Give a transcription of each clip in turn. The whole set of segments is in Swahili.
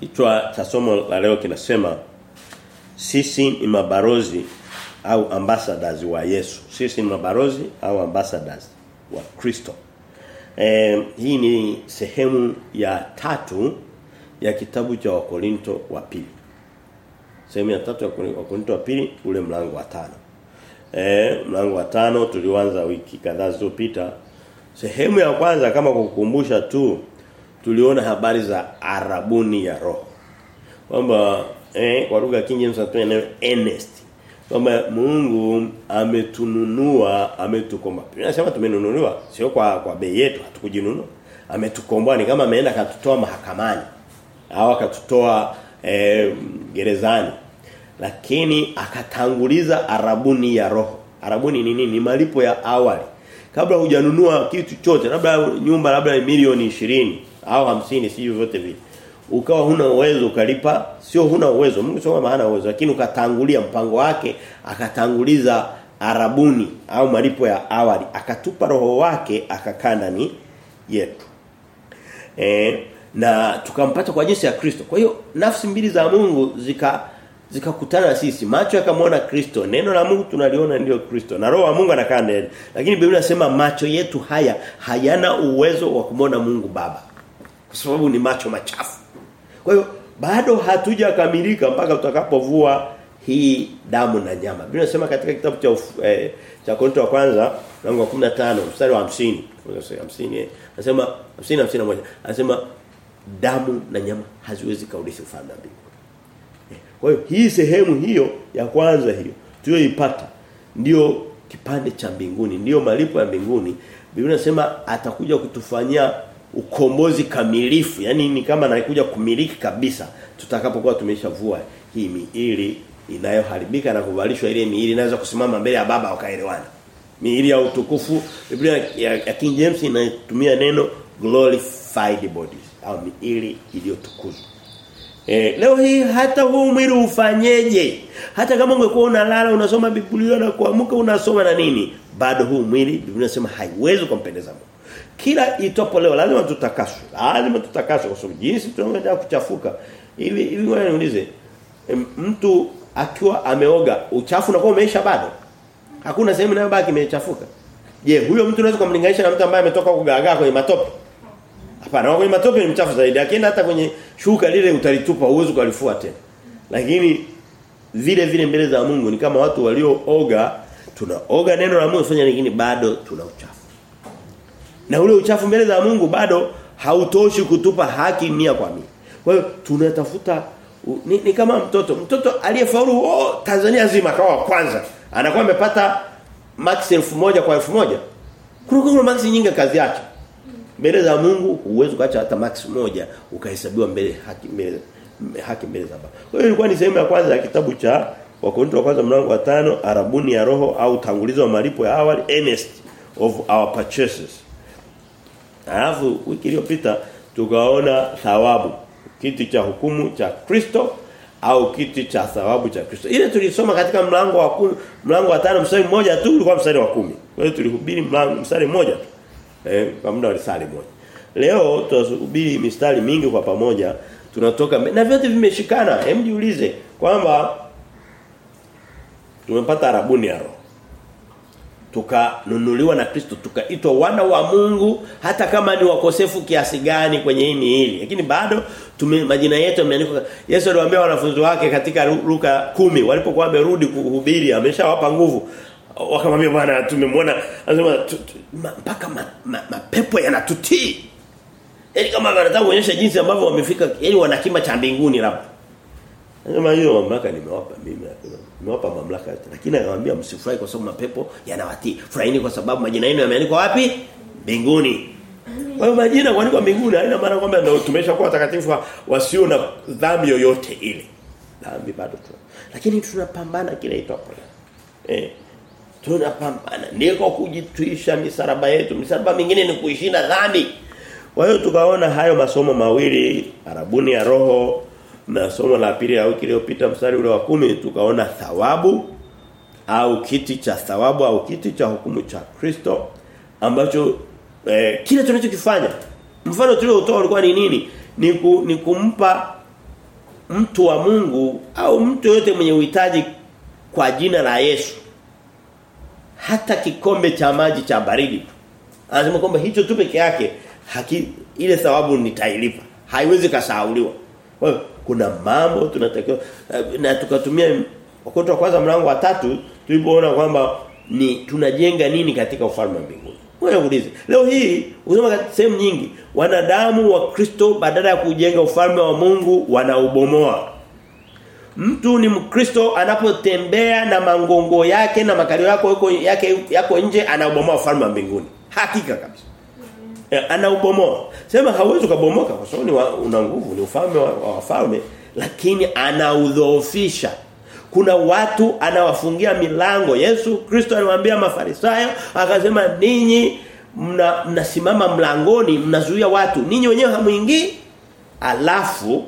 Kichwa cha somo la leo kinasema sisi ni mabarozi au ambassadors wa Yesu. Sisi ni mabarozi au ambassadors wa Kristo. E, hii ni sehemu ya tatu ya kitabu cha Wakorinto wa pili. Sehemu ya tatu ya Wakorinto wa pili ule mlango wa tano. Eh, mlango wa tano tulianza wiki kadhaa zilizopita. Sehemu ya kwanza kama kukukumbusha tu tuliona habari za arabuni ya roho. Kwamba eh kwa lugha King James earnest. Kwamba Mungu ametununua, ametukomba. Tunasema tumenunuliwa sio kwa kwa bei yetu, hatukujinunua. Ametukomboa ni kama ameenda katutoa mahakamani au akatutoa eh, gerezani. Lakini akatanguliza arabuni ya roho. Arabuni ni nini? Ni malipo ya awali. Kabla hujanunua kitu chote, labda nyumba labda milioni 20 au hamsini si vyote vile. Ukawa huna uwezo ukalipa, sio huna uwezo, Mungu sio maana uwezo, lakini ukatangulia mpango wake, akatanguliza arabuni au malipo ya awali, akatupa roho wake akakaa ndani yetu. E, na tukampata kwa jinsi ya Kristo. Kwa hiyo nafsi mbili za Mungu zika zikakutana na sisi. Macho yakamwona Kristo. Neno la Mungu tunaliona ndio Kristo. Na roho wa Mungu anakaa ndani. Lakini Biblia inasema macho yetu haya hayana uwezo wa kumwona Mungu Baba. Kwa sababu ni macho machafu. Kwa hiyo bado hatujakamilika mpaka tutakapovua hii damu na nyama. Biblia inasema katika kitabu cha eh, cha Korinto wa kwanza mlango wa 15 mstari wa 50. 50 eh. Anasema 50 51. Anasema damu na nyama haziwezi kaurithi ufalme wa mbinguni. Kwa hiyo hii sehemu hiyo ya kwanza hiyo tuliyoipata ndio kipande cha mbinguni, ndio malipo ya mbinguni. Biblia inasema atakuja kutufanyia ukombozi kamilifu. yani ni kama naikuja kumiliki kabisa tutakapokuwa tumeshavua hii miili inayoharibika na kuvalishwa ile miili inaweza kusimama mbele ya baba wakaelewana. Miili ya utukufu Biblia ya, ya King James inatumia neno glorified bodies au miili iliyotukuzwa. Eh, leo hii hata huu mwili ufanyeje? Hata kama ungekuwa unalala unasoma Biblia na kuamka unasoma na nini? Bado huu mwili Biblia inasema haiwezi kumpendeza Mungu. Kila itopo leo lazima tutakaswe. Lazima tutakaswe kwa sababu jinsi tunaendelea kuchafuka. Hivi hivi wewe niulize mtu akiwa ameoga uchafu unakuwa umeisha bado? Hakuna sehemu inayobaki imechafuka. Je, huyo mtu unaweza kumlinganisha na mtu ambaye ametoka kugaagaa kwenye matope? Hapana, kwenye matope ni mchafu zaidi. Akienda hata kwenye shuka lile utalitupa uwezo kulifua tena. Lakini vile vile mbele za Mungu ni kama watu waliooga, tunaoga neno la Mungu fanya lakini bado tuna uchafu. Na ule uchafu mbele za Mungu bado hautoshi kutupa haki mia kwa mia. Kwa hiyo tunatafuta ni, ni kama mtoto, mtoto aliyefaulu oh, Tanzania nzima kwa kwanza. Anakuwa amepata max 1000 kwa 1000. Kuna kuna max nyingi kazi yake mbele za Mungu huwezi kuacha hata max moja ukahesabiwa mbele haki mbele haki mbele za Baba. Kwa hiyo ilikuwa ni sehemu ya kwanza ya kitabu cha Wakorintho wa kwanza mlango wa tano arabuni ya roho au tangulizo wa malipo ya awali earnest of our purchases. Alafu wiki iliyopita tukaona thawabu kiti cha hukumu cha Kristo au kiti cha thawabu cha Kristo. Ile tulisoma katika mlango wa kumi, mlango wa tano mstari mmoja tu ulikuwa mstari wa kumi. Kwa hiyo tulihubiri mlango mstari mmoja tu eh, kwa muda wa risali moja. Leo tutahubiri mistari mingi kwa pamoja. Tunatoka na vyote vimeshikana. Hem jiulize kwamba tumepata arabuni ya roho. Tukanunuliwa na Kristo, tukaitwa wana wa Mungu hata kama ni wakosefu kiasi gani kwenye hii miili. Lakini bado tume majina yetu yameandikwa. Yesu aliwaambia wanafunzi wake katika Luka kumi walipokuwa wamerudi kuhubiri, ameshawapa nguvu wakamwambia bwana tumemwona anasema mpaka mapepo ma, ma, yanatutii yaani kama wanataka kuonyesha jinsi ambavyo wamefika yaani wana kima cha mbinguni labda anasema hiyo mamlaka nimewapa mimi nimewapa mamlaka yote. Lakini anawaambia msifurahi kwa sababu mapepo yanawatii. Furahini kwa sababu majina yenu yameandikwa wapi? Mbinguni. Kwa hiyo majina kuandikwa mbinguni haina maana kwamba ndio tumeshakuwa watakatifu wasio na dhambi yoyote ile. Dhambi bado tu. Lakini tunapambana kila itwapo eh tunapambana. Niko kujitwisha misaraba yetu. Misaraba mingine ni kuishinda dhambi. Kwa hiyo tukaona hayo masomo mawili arabuni ya roho na somo la pili au wiki iliyopita mstari ule wa kumi tukaona thawabu au kiti cha thawabu au kiti cha hukumu cha Kristo ambacho eh, kile tunachokifanya. Mfano tuliotoa ulikuwa ni nini? Ni, ku, ni kumpa mtu wa Mungu au mtu yote mwenye uhitaji kwa jina la Yesu hata kikombe cha maji cha baridi anasema kwamba hicho tu peke yake haki ile thawabu nitailipa haiwezi kasahauliwa kwa kuna mambo tunatakiwa na tukatumia wakati wa kwanza mlango wa tatu tulipoona kwamba ni tunajenga nini katika ufalme wa mbinguni wewe ulize. leo hii usoma sehemu nyingi wanadamu wa Kristo badala ya kujenga ufalme wa Mungu wanaubomoa Mtu ni Mkristo anapotembea na mangongo yake na makalio yako yako yake yako nje anaubomoa ufalme wa mbinguni. Hakika kabisa. E, anaubomoa. Sema hauwezi kubomoka kwa sababu una nguvu ni ufalme wa, wa wafalme lakini anaudhoofisha. Kuna watu anawafungia milango. Yesu Kristo aliwaambia Mafarisayo akasema ninyi mna, mnasimama mlangoni mnazuia watu. Ninyi wenyewe hamuingii. Alafu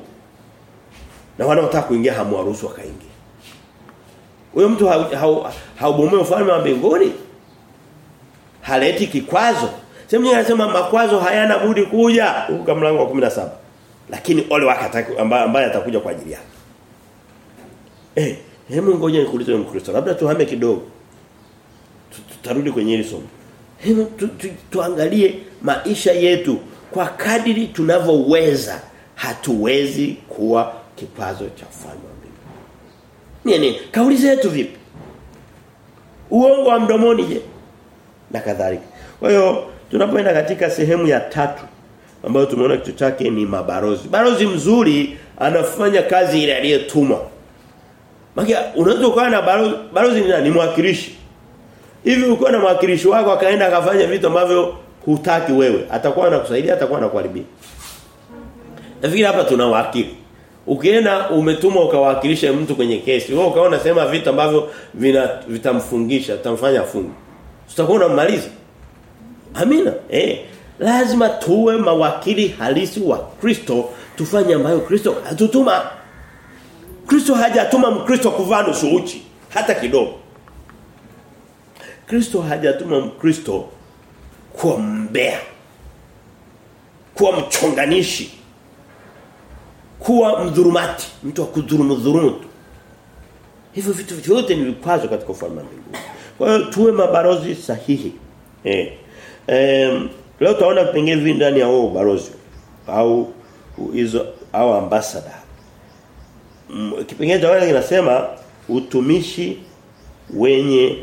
na wanaotaka kuingia hamwaruhusu wakaingia. Huyo mtu haubomoe ufalme wa mbinguni. Haleti kikwazo. Sema nyingine anasema makwazo hayana budi kuja huko mlango wa 17. Lakini ole wake ambaye amba atakuja kwa ajili yake. Eh, hebu ngoja nikuulize Mkristo. Labda tuhame kidogo. Tutarudi kwenye hili somo. Hebu tu, tu, tuangalie maisha yetu kwa kadiri tunavyoweza. Hatuwezi kuwa kikwazo cha ufalme wa mbinguni. Nini? Kauli zetu vipi? Uongo wa mdomoni je? Na kadhalika. Kwa hiyo tunapoenda katika sehemu ya tatu ambayo tumeona kitu chake ni mabarozi. Barozi mzuri anafanya kazi ile aliyotumwa. Maana unaweza kuwa na barozi, barozi ni nani? Mwakilishi. Hivi ukiwa na mwakilishi wako akaenda akafanya vitu ambavyo hutaki wewe, atakuwa anakusaidia, atakuwa anakuharibia. Nafikiri hapa tuna wakili. Ukienda umetumwa ukawakilisha mtu kwenye kesi, wewe ukaona sema vitu ambavyo vina vitamfungisha, vitamfanya afunge. Utakuwa unamaliza. Amina. Eh, lazima tuwe mawakili halisi wa Kristo, tufanye ambayo Kristo atutuma. Kristo hajatuma Mkristo kuvaa nusu uchi hata kidogo. Kristo hajatuma Mkristo kuwa mbea. Kuwa mchonganishi kuwa mdhurumati, mtu wa kudhurumu dhurumu. Hivyo vitu vyote ni vikwazo katika ufalme wa mbinguni. Kwa hiyo tuwe mabarozi sahihi. Eh. Em, leo tutaona vipengele vingi ndani ya huo barozi au hizo au ambassador. Mm, kipengele cha kinasema utumishi wenye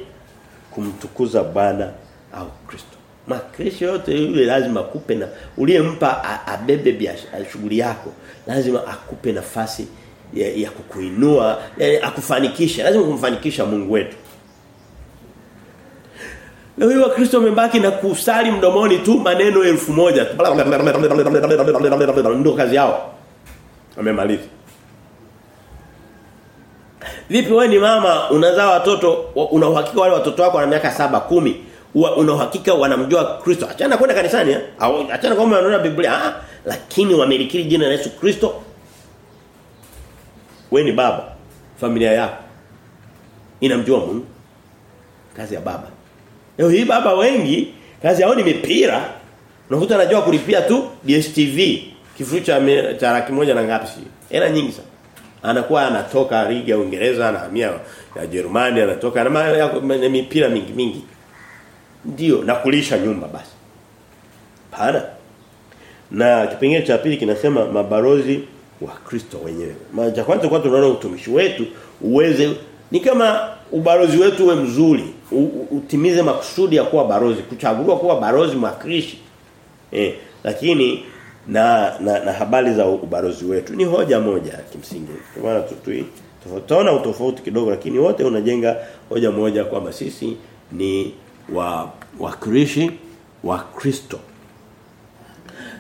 kumtukuza Bwana au Kristo. Makristo yote yule lazima akupe na uliyempa abebe biashara shughuli yako lazima akupe nafasi ya, ya kukuinua ya, akufanikisha lazima kumfanikisha Mungu wetu Leo hiyo Kristo wamebaki na kusali mdomoni tu maneno elfu moja ndio kazi yao wamemaliza Vipi wewe ni mama unazaa watoto una uhakika wale watoto wako wana miaka saba kumi una uhakika wanamjua Kristo. Achana kwenda kanisani eh? achana kama wanaona Biblia ah lakini wamelikiri jina la Yesu Kristo. Wewe ni baba, familia yako inamjua Mungu. Kazi ya baba. Leo hii baba wengi kazi yao ni mipira. Unakuta anajua kulipia tu DStv kifuru cha cha laki moja na ngapi si. Hela nyingi sana. Anakuwa anatoka ligi ya Uingereza anahamia ya Jerumani anatoka na mipira mingi mingi ndio na kulisha nyumba basi. Pana. Na kipengele cha pili kinasema mabarozi wa Kristo wenyewe. Maana kwanza kwa tunaona utumishi wetu uweze ni kama ubarozi wetu uwe mzuri, utimize makusudi ya kuwa barozi, kuchaguliwa kuwa barozi mwakilishi. Eh, lakini na, na na habari za ubarozi wetu ni hoja moja kimsingi. Kwa maana tutui tutaona utofauti kidogo lakini wote unajenga hoja moja kwamba sisi ni wa wakilishi wa Kristo.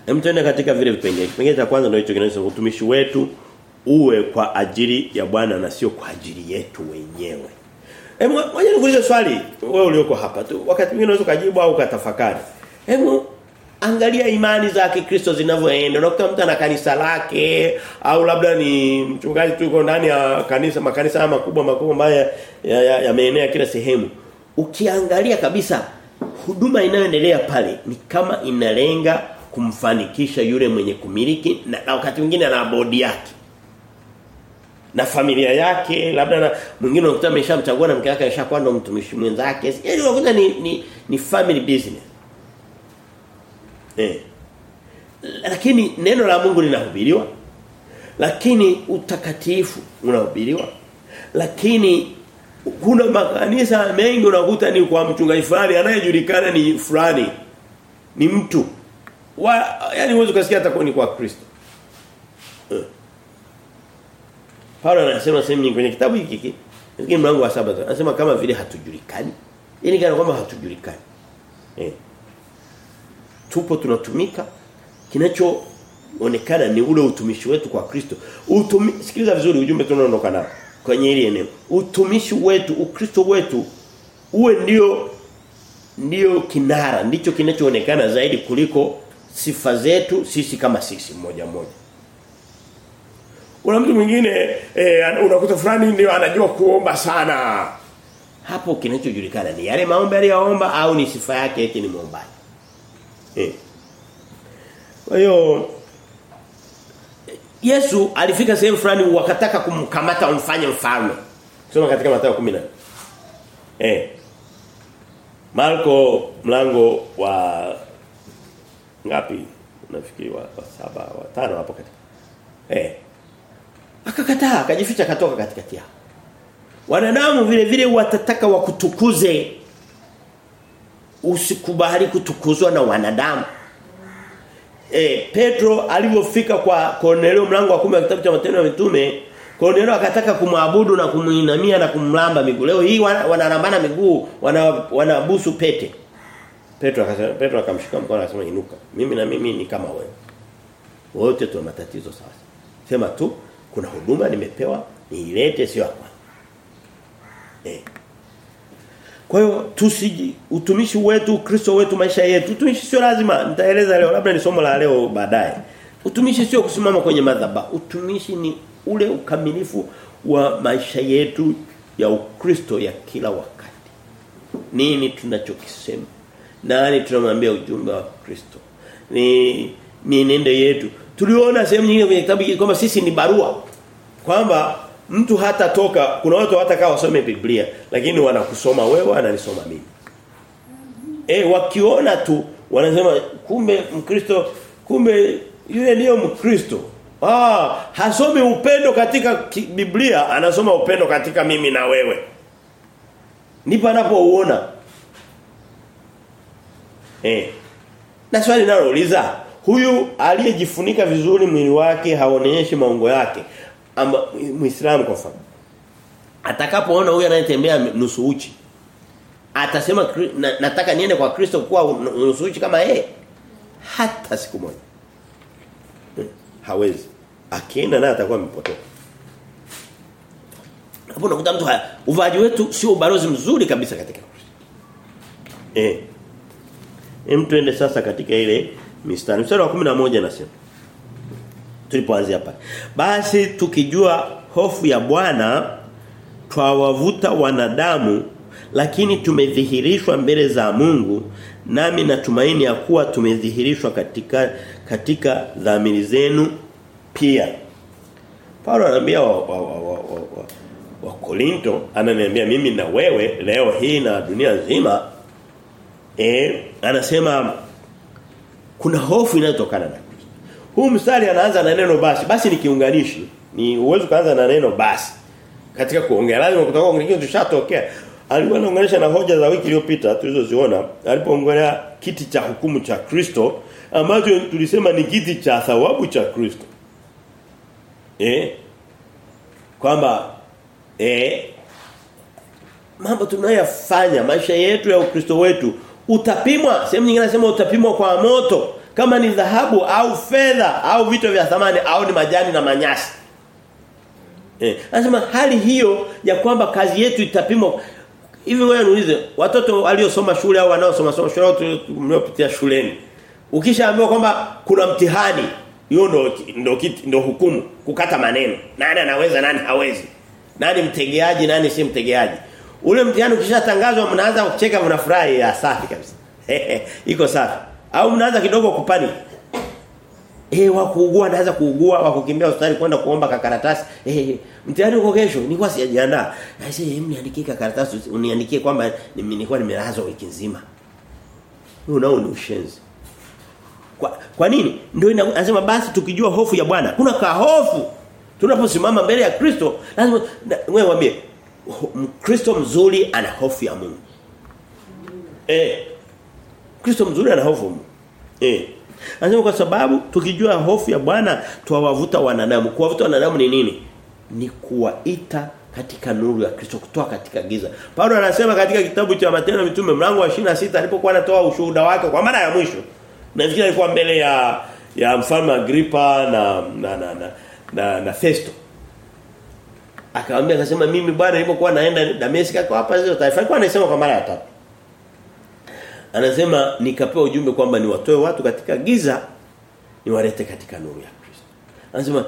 Hem katika vile vipengele. Kipengele cha kwanza ndio hicho kinasema utumishi wetu uwe kwa ajili ya Bwana na sio kwa ajili yetu wenyewe. Hem ngoja nikuulize swali wewe ulioko hapa tu. Wakati mwingine unaweza kujibu au ukatafakari. Hebu angalia imani za Kikristo zinavyoenda. Unakuta mtu ana kanisa lake au labda ni mchungaji tu yuko ndani ya kanisa makanisa makubwa makubwa ambayo yameenea ya, ya kila sehemu ukiangalia kabisa huduma inayoendelea pale ni kama inalenga kumfanikisha yule mwenye kumiliki na, na wakati mwingine ana bodi yake. Na familia yake labda na mwingine unakuta ameshamchagua na mke wake ameshakuwa ndo mtumishi mwenzake. Yaani unakuta ni, ni ni family business. Eh. Lakini neno la Mungu linahubiriwa. Lakini utakatifu unahubiriwa. Lakini kuna makanisa mengi unakuta ni kwa mchungaji fulani anayejulikana ni fulani ni mtu. Wa yani uwezo kusikia hata ni kwa Kristo. Uh. Paulo anasema sehemu nyingi kwenye kitabu hiki lakini mlango wa saba anasema kama vile hatujulikani. Yaani kana kwamba hatujulikani. Eh. Tupo tunatumika. Kinachoonekana ni ule utumishi wetu kwa Kristo. Utumi, sikiliza vizuri ujumbe tunaondoka nao kwenye hili eneo. Utumishi wetu ukristo wetu uwe ndio ndio kinara ndicho kinachoonekana zaidi kuliko sifa zetu sisi kama sisi mmoja mmoja Una mtu mwingine eh, unakuta fulani ndio anajua kuomba sana. Hapo kinachojulikana ni yale maombi aliyoomba au ni sifa yake eti ni muombaji. Eh. Kwa hiyo Yesu alifika sehemu fulani wakataka kumkamata umfanye mfalme. Soma katika Mathayo 10. Eh. Marko mlango wa ngapi? Nafikiri wa, wa saba wa tano hapo katika. Eh. Akakataa, akajificha akatoka katikati yao. Wanadamu vile vile watataka wakutukuze. Usikubali kutukuzwa na wanadamu. E, Petro alipofika kwa Cornelio mlango wa 10 wa kitabu cha Matendo ya Mitume, Cornelio akataka kumwabudu na kumuinamia na kumlamba miguu. Leo hii wanarambana miguu, wanabusu wana pete. Petro akasema Petro akamshika mkono akasema inuka. Mimi na mimi ni kama wewe. Wote tuna matatizo sasa. Sema tu kuna huduma nimepewa niilete sio hapa. Eh. Kwa hiyo tusiji utumishi wetu Kristo wetu maisha yetu utumishi sio lazima nitaeleza leo labda ni somo la leo baadaye. Utumishi sio kusimama kwenye madhaba Utumishi ni ule ukamilifu wa maisha yetu ya Ukristo ya kila wakati. Nini tunachokisema? Nani tunamwambia ujumbe wa Kristo? Ni mienendo yetu. Tuliona sehemu nyingine kwenye kitabu hiki kwamba sisi ni barua. Kwamba mtu hata toka kuna watu hata kawa wasome Biblia lakini wanakusoma wewe wananisoma mimi. Eh wakiona tu wanasema kumbe Mkristo kumbe yule ndiyo Mkristo. Ah, hasomi upendo katika Biblia, anasoma upendo katika mimi na wewe. Ndipo anapouona. Eh. Na swali nalouliza, huyu aliyejifunika vizuri mwili wake haonyeshi maungo yake. Muislamu kwa mfano. Atakapoona huyu anayetembea nusu uchi, atasema na, nataka niende kwa Kristo kuwa nusu uchi kama yeye. Hata siku moja. Hawezi. Akienda naye atakuwa amepotoka. Hapo unakuta mtu haya, uvaaji wetu sio ubalozi mzuri kabisa katika. Eh. Hem tuende sasa katika ile mistari. Mstari wa 11 nasema. Tulipoanzia pale. Basi tukijua hofu ya Bwana twawavuta wanadamu lakini tumedhihirishwa mbele za Mungu nami natumaini ya kuwa tumedhihirishwa katika katika dhamiri zenu pia. Paulo anaambia wa, wa, wa, wa, wa, wa, wa Korinto ananiambia mimi na wewe leo hii na dunia nzima eh anasema kuna hofu inayotokana na Kristo. Huu mstari anaanza na neno basi. Basi ni kiunganishi. Ni uwezo kaanza na neno basi. Katika kuongea lazima kutoka kingine tushatokea. Alikuwa anaunganisha na hoja za wiki iliyopita tulizoziona alipoongelea kiti cha hukumu cha Kristo ambacho tulisema ni kiti cha thawabu cha Kristo. Eh? Kwamba eh mambo tunayoyafanya maisha yetu ya Ukristo wetu utapimwa sehemu nyingine nasema utapimwa kwa moto kama ni dhahabu au fedha au vitu vya thamani au ni majani na manyasi. Eh, anasema hali hiyo ya kwamba kazi yetu itapimwa hivi wewe niulize watoto waliosoma shule au wanaosoma soma shule mliopitia shuleni. Ukishaambiwa kwamba kuna mtihani, hiyo ndo ndo ndo hukumu, kukata maneno. Nani anaweza nani hawezi? Nani mtegeaji nani si mtegeaji? Ule mtihani ukishatangazwa mnaanza kucheka mnafurahi ya safi kabisa. Iko safi. Au mnaanza kidogo kupani. Eh wa kuugua anaanza kuugua wa kukimbia hospitali kwenda kuomba kakaratasi. Eh mtihani uko kesho nilikuwa sijajiandaa. Nasema hem niandikie kakaratasi uniandikie kwamba nilikuwa nimelazwa wiki nzima. Huo nao ni ushenzi. Kwa, kwa nini? Ndio anasema basi tukijua hofu ya Bwana. Kuna kahofu. Tunaposimama mbele ya Kristo lazima wewe waambie Mkristo mzuri ana hofu ya Mungu. Eh. Kristo mzuri ana hofu. Eh. Anasema kwa sababu tukijua hofu ya Bwana twawavuta wanadamu. Kuwavuta wanadamu ni nini? Ni kuwaita katika nuru ya Kristo kutoa katika giza. Paulo anasema katika kitabu cha Matendo ya Mitume mlango wa 26 alipokuwa anatoa ushuhuda wake kwa mara ya mwisho. Nafikiri alikuwa mbele ya ya mfalme Agripa na na na na, na, na Festo. Akamwambia akasema mimi bwana nilipokuwa naenda Dameski kwa hapa hizo taifa alikuwa anasema kwa mara ya tatu. Anasema nikapewa ujumbe kwamba niwatoe watu katika giza niwalete katika nuru ya Kristo. Anasema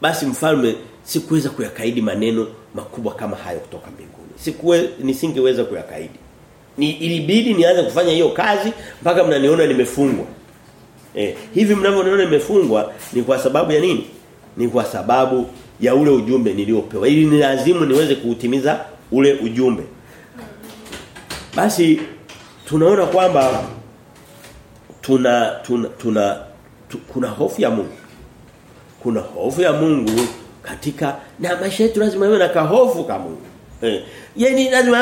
basi mfalme sikuweza kuyakaidi maneno makubwa kama hayo kutoka mbinguni. Sikuwe nisingeweza kuyakaidi. Ni ilibidi nianze kufanya hiyo kazi mpaka mnaniona nimefungwa. Eh, hivi mnavyoniona nimefungwa ni kwa sababu ya nini? Ni kwa sababu ya ule ujumbe niliopewa. Ili ni lazima niweze kuutimiza ule ujumbe. Basi tunaona kwamba tuna tuna tuna tu, kuna hofu ya Mungu. Kuna hofu ya Mungu katika na maisha yetu lazima iwe na kahofu kama Mungu. Eh. yani lazima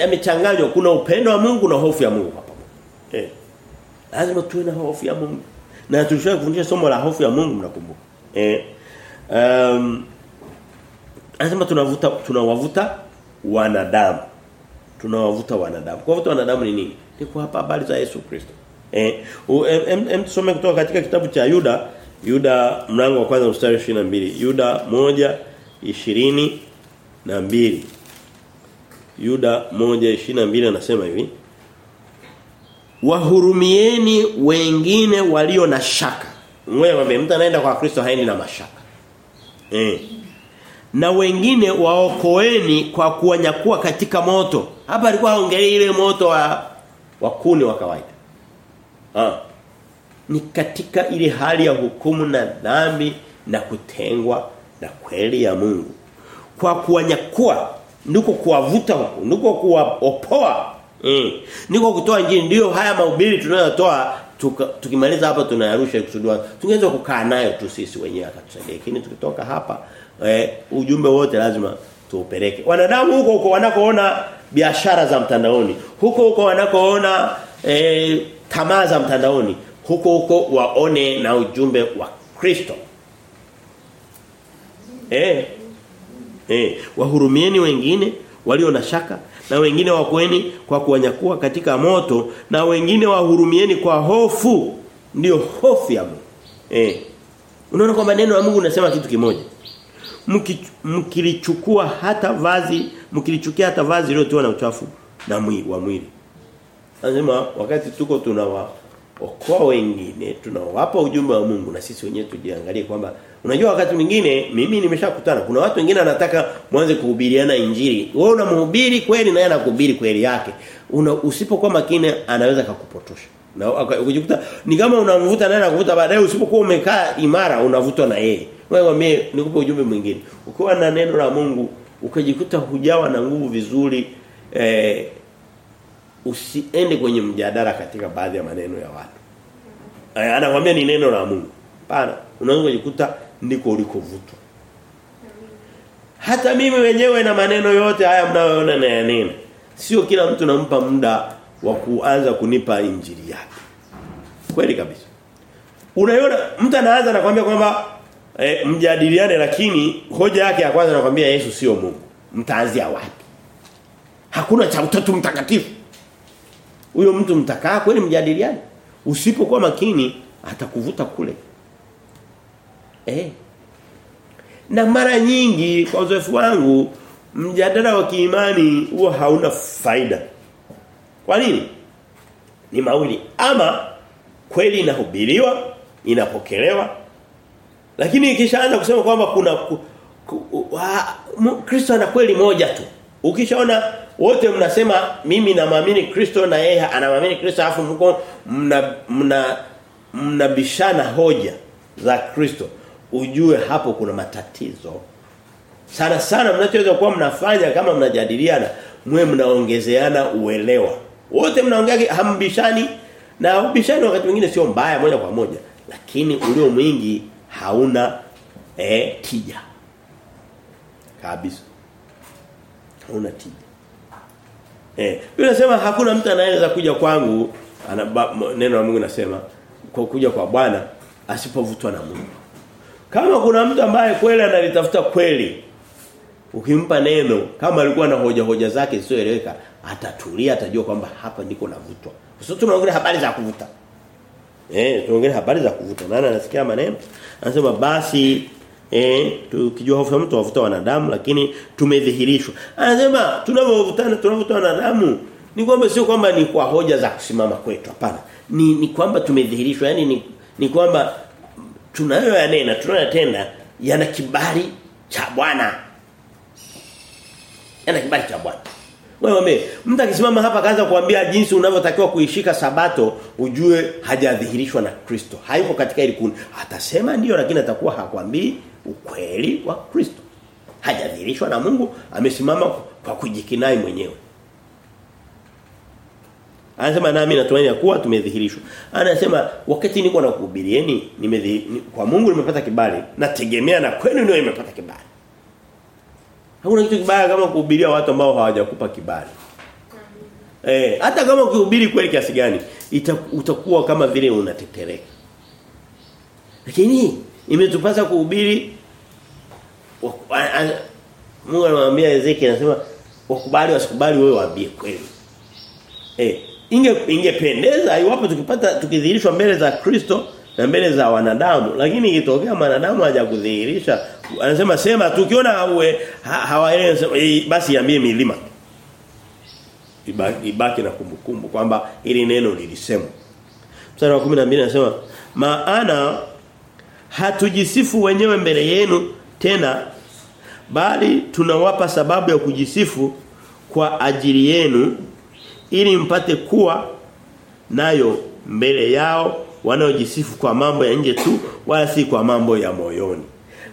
yamechanganywa kuna upendo wa Mungu na hofu ya Mungu hapa. Eh. Lazima tuwe na hofu ya Mungu. Na tulishawahi kufundisha somo la hofu ya Mungu mnakumbuka. Eh. Um, lazima tunavuta tunawavuta wanadamu. Tunawavuta wanadamu. Kuwavuta wanadamu ni nini? Ni kuwapa habari za Yesu Kristo. Eh, em, tusome kutoka katika kitabu cha Yuda, Yuda mlango wa kwanza mstari 22. Yuda moja ishirini na mbili Yuda moja ishirini na mbili anasema hivi. Wahurumieni wengine walio na shaka. Wewe mtu anaenda kwa Kristo haendi na mashaka. Eh. Na wengine waokoeni kwa kuwanyakua katika moto. Hapa alikuwa haongelei ile moto wa wakuni wa kawaida. Ah. Ni katika ile hali ya hukumu na dhambi na kutengwa na kweli ya Mungu. Kwa kuwanyakua ndiko kuwavuta huko, ndiko kuwaopoa. Mm. Niko kutoa injili ndio haya mahubiri tunayotoa tukimaliza hapa tunayarusha ikusudiwa Tungeweza kukaa nayo tu sisi wenyewe akatusaidia. Lakini tukitoka hapa eh, ujumbe wote lazima tuupeleke. Wanadamu huko huko wanakoona biashara za mtandaoni, huko huko wanakoona eh, tamaa za mtandaoni, huko huko waone na ujumbe wa Kristo. Eh. Eh, wahurumieni wengine walio na shaka na wengine wakueni kwa kuwanyakua katika moto na wengine wahurumieni kwa hofu ndio hofu ya Mungu. Eh. Unaona kwamba neno la Mungu unasema kitu kimoja. Mkilichukua hata vazi, mkilichukia hata vazi lililotiwa na uchafu na mwili wa mwili. Anasema wakati tuko tunawa okoa wengine, tunawapa ujumbe wa Mungu na sisi wenyewe tujiangalie kwamba unajua wakati mwingine mimi nimeshakutana kuna watu wengine wanataka mwanze kuhubiriana injili. Wewe unamhubiri kweli na yeye anakuhubiri kweli yake. Una usipokuwa makini anaweza kukupotosha. Na ukijikuta ni kama unamvuta naye anakuvuta baadaye usipokuwa umekaa imara unavutwa na yeye. Wewe mimi nikupe ujumbe mwingine. Ukiwa na neno la Mungu ukijikuta hujawa na nguvu vizuri eh, usiende kwenye mjadala katika baadhi ya maneno ya watu. Aya anakuambia ni neno la Mungu. Pana, unaweza kujikuta ndiko ulikovutwa. Hata mimi wenyewe na maneno yote haya mnayoona na nini. Sio kila mtu nampa muda wa kuanza kunipa injili yake. Kweli kabisa. Unaiona mtu anaanza anakuambia kwamba e, mjadiliane lakini hoja yake ya kwanza anakuambia Yesu sio Mungu. Mtaanzia wapi? Hakuna cha utatu mtakatifu. Huyo mtu mtakaa kweli mjadiliane. Usipokuwa makini atakuvuta kule. Eh. Na mara nyingi kwa uzoefu wangu mjadala wa kiimani huwa hauna faida. Kwa nini? Ni mawili. Ama kweli inahubiriwa, inapokelewa. Lakini ikishaanza kusema kwamba kuna ku, ku, wa, Kristo ana kweli moja tu. Ukishaona wote mnasema mimi namwamini Kristo na yeye anamwamini Kristo afu mko mna mna mnabishana hoja za Kristo ujue hapo kuna matatizo. Sana sana mnachoweza kuwa mnafanya kama mnajadiliana mwe mnaongezeana uelewa. Wote mnaongea hambishani na ubishani wakati mwingine sio mbaya moja kwa moja lakini ulio mwingi hauna eh, tija. Kabisa hauna tija. Eh Biblia inasema hakuna mtu anayeweza kuja kwangu ana, neno la Mungu nasema kwa kuja kwa Bwana asipovutwa na Mungu. Kama kuna mtu ambaye kweli analitafuta kweli ukimpa neno kama alikuwa na hoja hoja zake zisizoeleweka atatulia atajua kwamba hapa ndiko navutwa. Sio tunaongelea habari za kuvuta. Eh tunaongelea habari za kuvuta. Nani anasikia maneno anasema basi eh tukijua hofu ya mtu wavuta wanadamu lakini tumedhihirishwa. Anasema tunavyovutana tunavuta wanadamu ni kwamba sio kwamba ni kwa hoja za kusimama kwetu hapana. Ni ni kwamba tumedhihirishwa yani ni, ni kwamba tunayoyanena tunayotenda yana kibali cha Bwana. Yana kibali cha Bwana wewe mtu akisimama hapa kaanza kuambia jinsi unavyotakiwa kuishika sabato ujue hajadhihirishwa na Kristo hayuko katika ile kundi atasema ndiyo lakini atakuwa hakwambii ukweli wa Kristo hajadhihirishwa na Mungu amesimama kwa kujikinai mwenyewe Anasema nami natumaini kuwa tumedhihirishwa. Anasema wakati niko na kuhubirieni nimedhi kwa Mungu nimepata kibali nategemea na kwenu ndio nimepata kibali. Hakuna kitu kibaya kama kuhubiria watu ambao hawajakupa kibali. Eh, hata kama ukihubiri kweli kiasi gani utakuwa kama vile unatetereka. Lakini imetupasa kuhubiri Mungu anamwambia Ezekiel anasema wakubali wasikubali wewe waambie kweli. Eh, inge ingependeza iwapo tukipata tukidhihirishwa mbele za Kristo na mbele za wanadamu. Lakini ikitokea mwanadamu hajakudhihirisha anasema sema tukiona hawaelewi. Ha, basi iambie milima. Ibaki, ibaki na kumbukumbu kwamba ili neno lilisemwa. Mstari wa 12 anasema maana hatujisifu wenyewe mbele yenu tena bali tunawapa sababu ya kujisifu kwa ajili yenu ili mpate kuwa nayo mbele yao wanaojisifu kwa mambo ya nje tu wala si kwa mambo ya moyoni.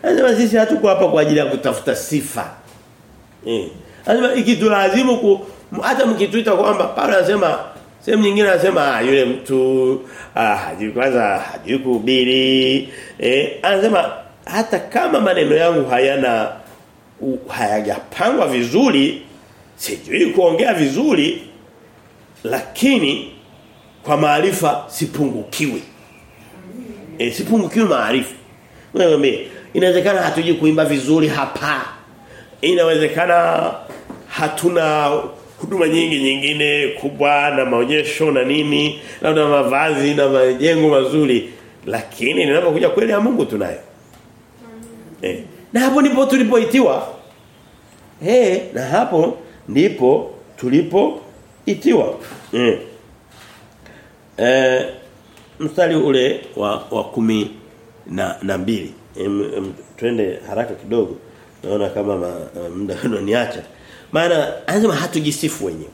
Anasema sisi hatuko hapa kwa ajili ya kutafuta sifa. Eh. Anasema ikitulazimu ku hata mkituita kwamba Paulo anasema sehemu nyingine anasema ah, yule mtu ah hajui kwanza hajui kuhubiri. Eh anasema hata kama maneno yangu hayana hayajapangwa vizuri sijui kuongea vizuri lakini kwa maarifa sipungukiwe E, sipungukiwi maarifa. Wewe inawezekana hatujui kuimba vizuri hapa. Inawezekana hatuna huduma nyingi nyingine kubwa na maonyesho na nini, labda mavazi na majengo mazuri, lakini ninapokuja kweli ya Mungu tunayo. Eh, na hapo ndipo tulipoitiwa. Eh, na hapo ndipo tulipo itiwa. Eh mstari ule wa wa kumi na na mbili. twende haraka kidogo. Naona kama ma, muda unaniacha. Maana anasema hatujisifu wenyewe.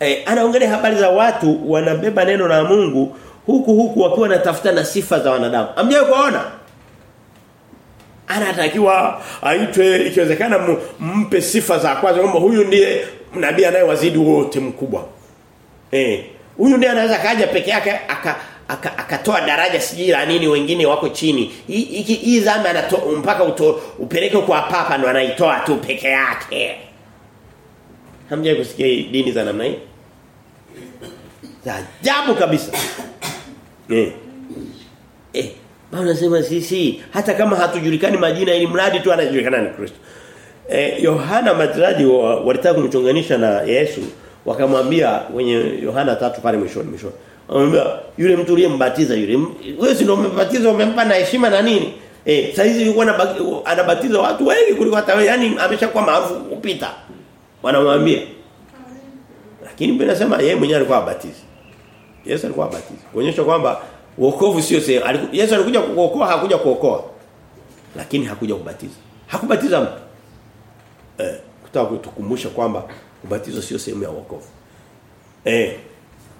Eh anaongelea habari za watu wanabeba neno la Mungu huku huku wakiwa natafuta na sifa za wanadamu. Amjaye kuona? Anatakiwa aitwe ikiwezekana mpe sifa za kwanza kwamba huyu ndiye nabii anayewazidi wote mkubwa. Eh, huyu ndiye anaweza kaja peke yake aka akatoa aka daraja sijui la nini wengine wako chini. Hii hii dhambi anatoa mpaka uto, upeleke kwa papa ndo anaitoa tu peke yake. Hamjai kusikia dini za namna hii? Za ajabu kabisa. Eh. Eh, Paulo anasema sisi hata kama hatujulikani majina ili mradi tu anajulikana ni Kristo. Eh Yohana Madradi walitaka kumchonganisha na Yesu wakamwambia wenye Yohana tatu pale mwishoni mwishoni. Anamwambia yule mtu uliyembatiza yule wewe si ndio umembatiza umempa na heshima na nini? Eh sasa hizi yuko anabatiza watu wengi kuliko hata wewe yani ameshakuwa maarufu kupita. Wanamwambia. Lakini Biblia inasema yeye mwenyewe alikuwa abatizi. Yesu alikuwa abatizi. Kuonyesha kwamba wokovu sio sehemu. Yesu alikuja kuokoa hakuja kuokoa. Lakini hakuja kubatiza. Hakubatiza mtu. Eh kutaka kutukumbusha kwamba ubatizo sio sehemu ya wokovu. Eh.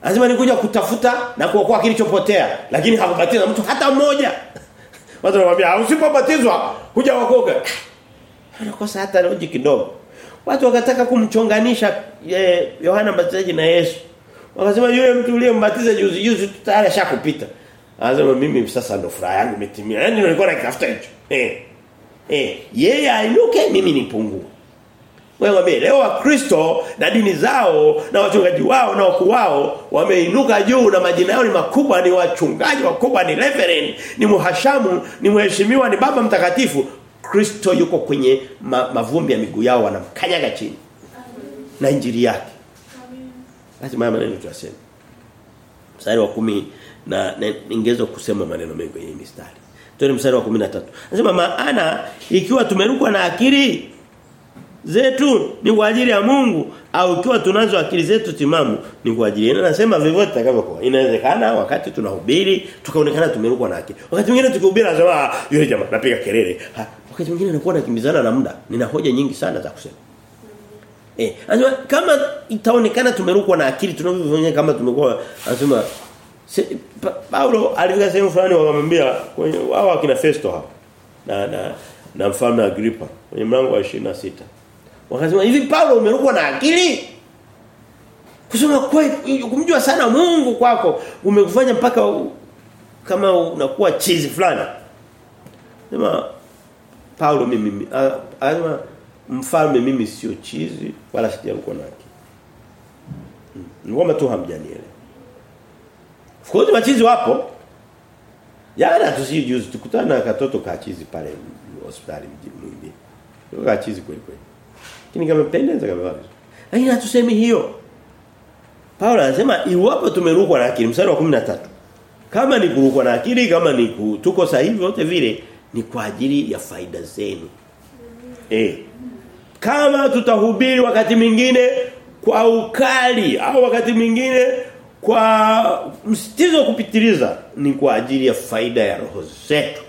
Lazima nikuja kutafuta na kuokoa kilichopotea, lakini hakubatiza mtu hata mmoja. Watu wanamwambia usipobatizwa hujaokoka. Anakosa hata logic kidogo. Watu wakataka kumchonganisha eh, Yohana Mbatizaji na Yesu. Wakasema yule mtu uliyembatiza juzi juzi tayari ashakupita. Anasema mimi sasa ndo furaha yangu imetimia. Yaani nilikuwa nakitafuta hicho. Eh. Eh, yeye ainuke mimi nipungue. Wewe wame leo wakristo na dini zao na wachungaji wao na wakuu wao. Wameinuka juu na majina yao ni makubwa ni wachungaji wakubwa ni reverend ni muhashamu ni mheshimiwa ni baba mtakatifu. Kristo yuko kwenye ma, mavumbi ya miguu yao wanamkanyaga chini na injili yake. Lazima maneno tuyaseme. Mstari wa kumi na, ningezo kusema maneno mengi kwenye mistari. Tuone mstari wa 13. Anasema maana ikiwa tumerukwa na akili zetu ni kwa ajili ya Mungu au ikiwa tunazo akili zetu timamu ni kwa ajili yenu. Anasema vivyo tutakavyokuwa Inawezekana wakati tunahubiri tukaonekana tumerukwa na akili. Wakati mwingine tukihubiri nasema yule jamaa napiga kelele. Wakati mwingine nakuwa nakimbizana na muda. Nina hoja nyingi sana za kusema. Eh, anasema kama itaonekana tumerukwa na akili tunavyofanya kama tumekuwa anasema Se, pa, Paulo alifika sehemu fulani wakamwambia wao akina Festo hapa na na na mfalme Agrippa kwenye mlango wa 26. Wakasema hivi Paulo umerukwa na akili? Kusema kweli kumjua sana Mungu kwako umekufanya mpaka kama unakuwa chizi fulani. Sema Paulo mimi anasema mfalme mimi sio chizi wala sijarukwa na akili. Ngoma tu hamjanielewa. Of course machizi wapo. Jana tusijuzi tukutana na katoto kachizi pale hospitali mjini kachizi kweli kweli. Lakini kama mpendeza kama wale. Lakini hatusemi hiyo. Paulo anasema iwapo tumerukwa na akili mstari wa 13. Kama ni kurukwa na akili kama ni ku, tuko sahihi wote vile ni kwa ajili ya faida zenu. Eh. Kama tutahubiri wakati mwingine kwa ukali au wakati mwingine kwa msitizo kupitiliza ni kwa ajili ya faida ya roho zetu.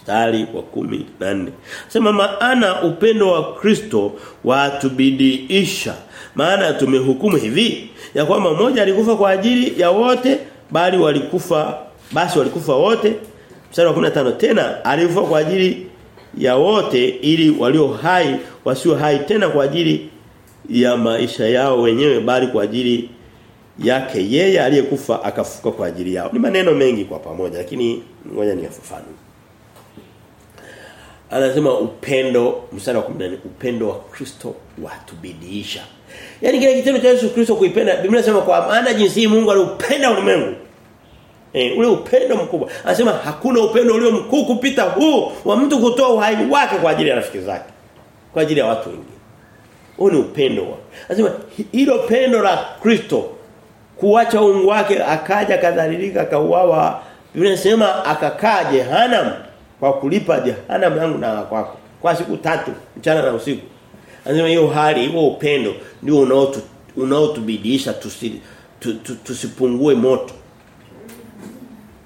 Mstari wa kumi na nne Sema maana upendo wa Kristo watubidiisha. Maana tumehukumu hivi ya kwamba mmoja alikufa kwa ajili ya wote bali walikufa basi walikufa wote. Mstari wa 15 tena alikufa kwa ajili ya wote ili walio hai wasio hai tena kwa ajili ya maisha yao wenyewe bali kwa ajili yake yeye aliyekufa akafuka kwa ajili yao. Ni maneno mengi kwa pamoja lakini ngoja niyafafanue. Anasema upendo mstari wa 14 upendo wa Kristo watubidiisha. Yaani kile kitendo cha Yesu Kristo kuipenda Biblia inasema kwa maana jinsi Mungu aliupenda ulimwengu. Eh ule upendo mkubwa. Anasema hakuna upendo ulio mkuu kupita huu wa mtu kutoa uhai wake kwa ajili ya rafiki zake. Kwa ajili ya watu wengine. Huo ni upendo. Anasema hilo pendo la Kristo kuacha uungu wake akaja kadhalilika akauawa Biblia inasema akakaa jehanamu kwa kulipa jehanamu yangu na kwako. Kwa siku tatu mchana na usiku. Anasema hiyo hali hiyo upendo ndio unaotu unaotubidisha tusi, tu, tu, tusipungue moto.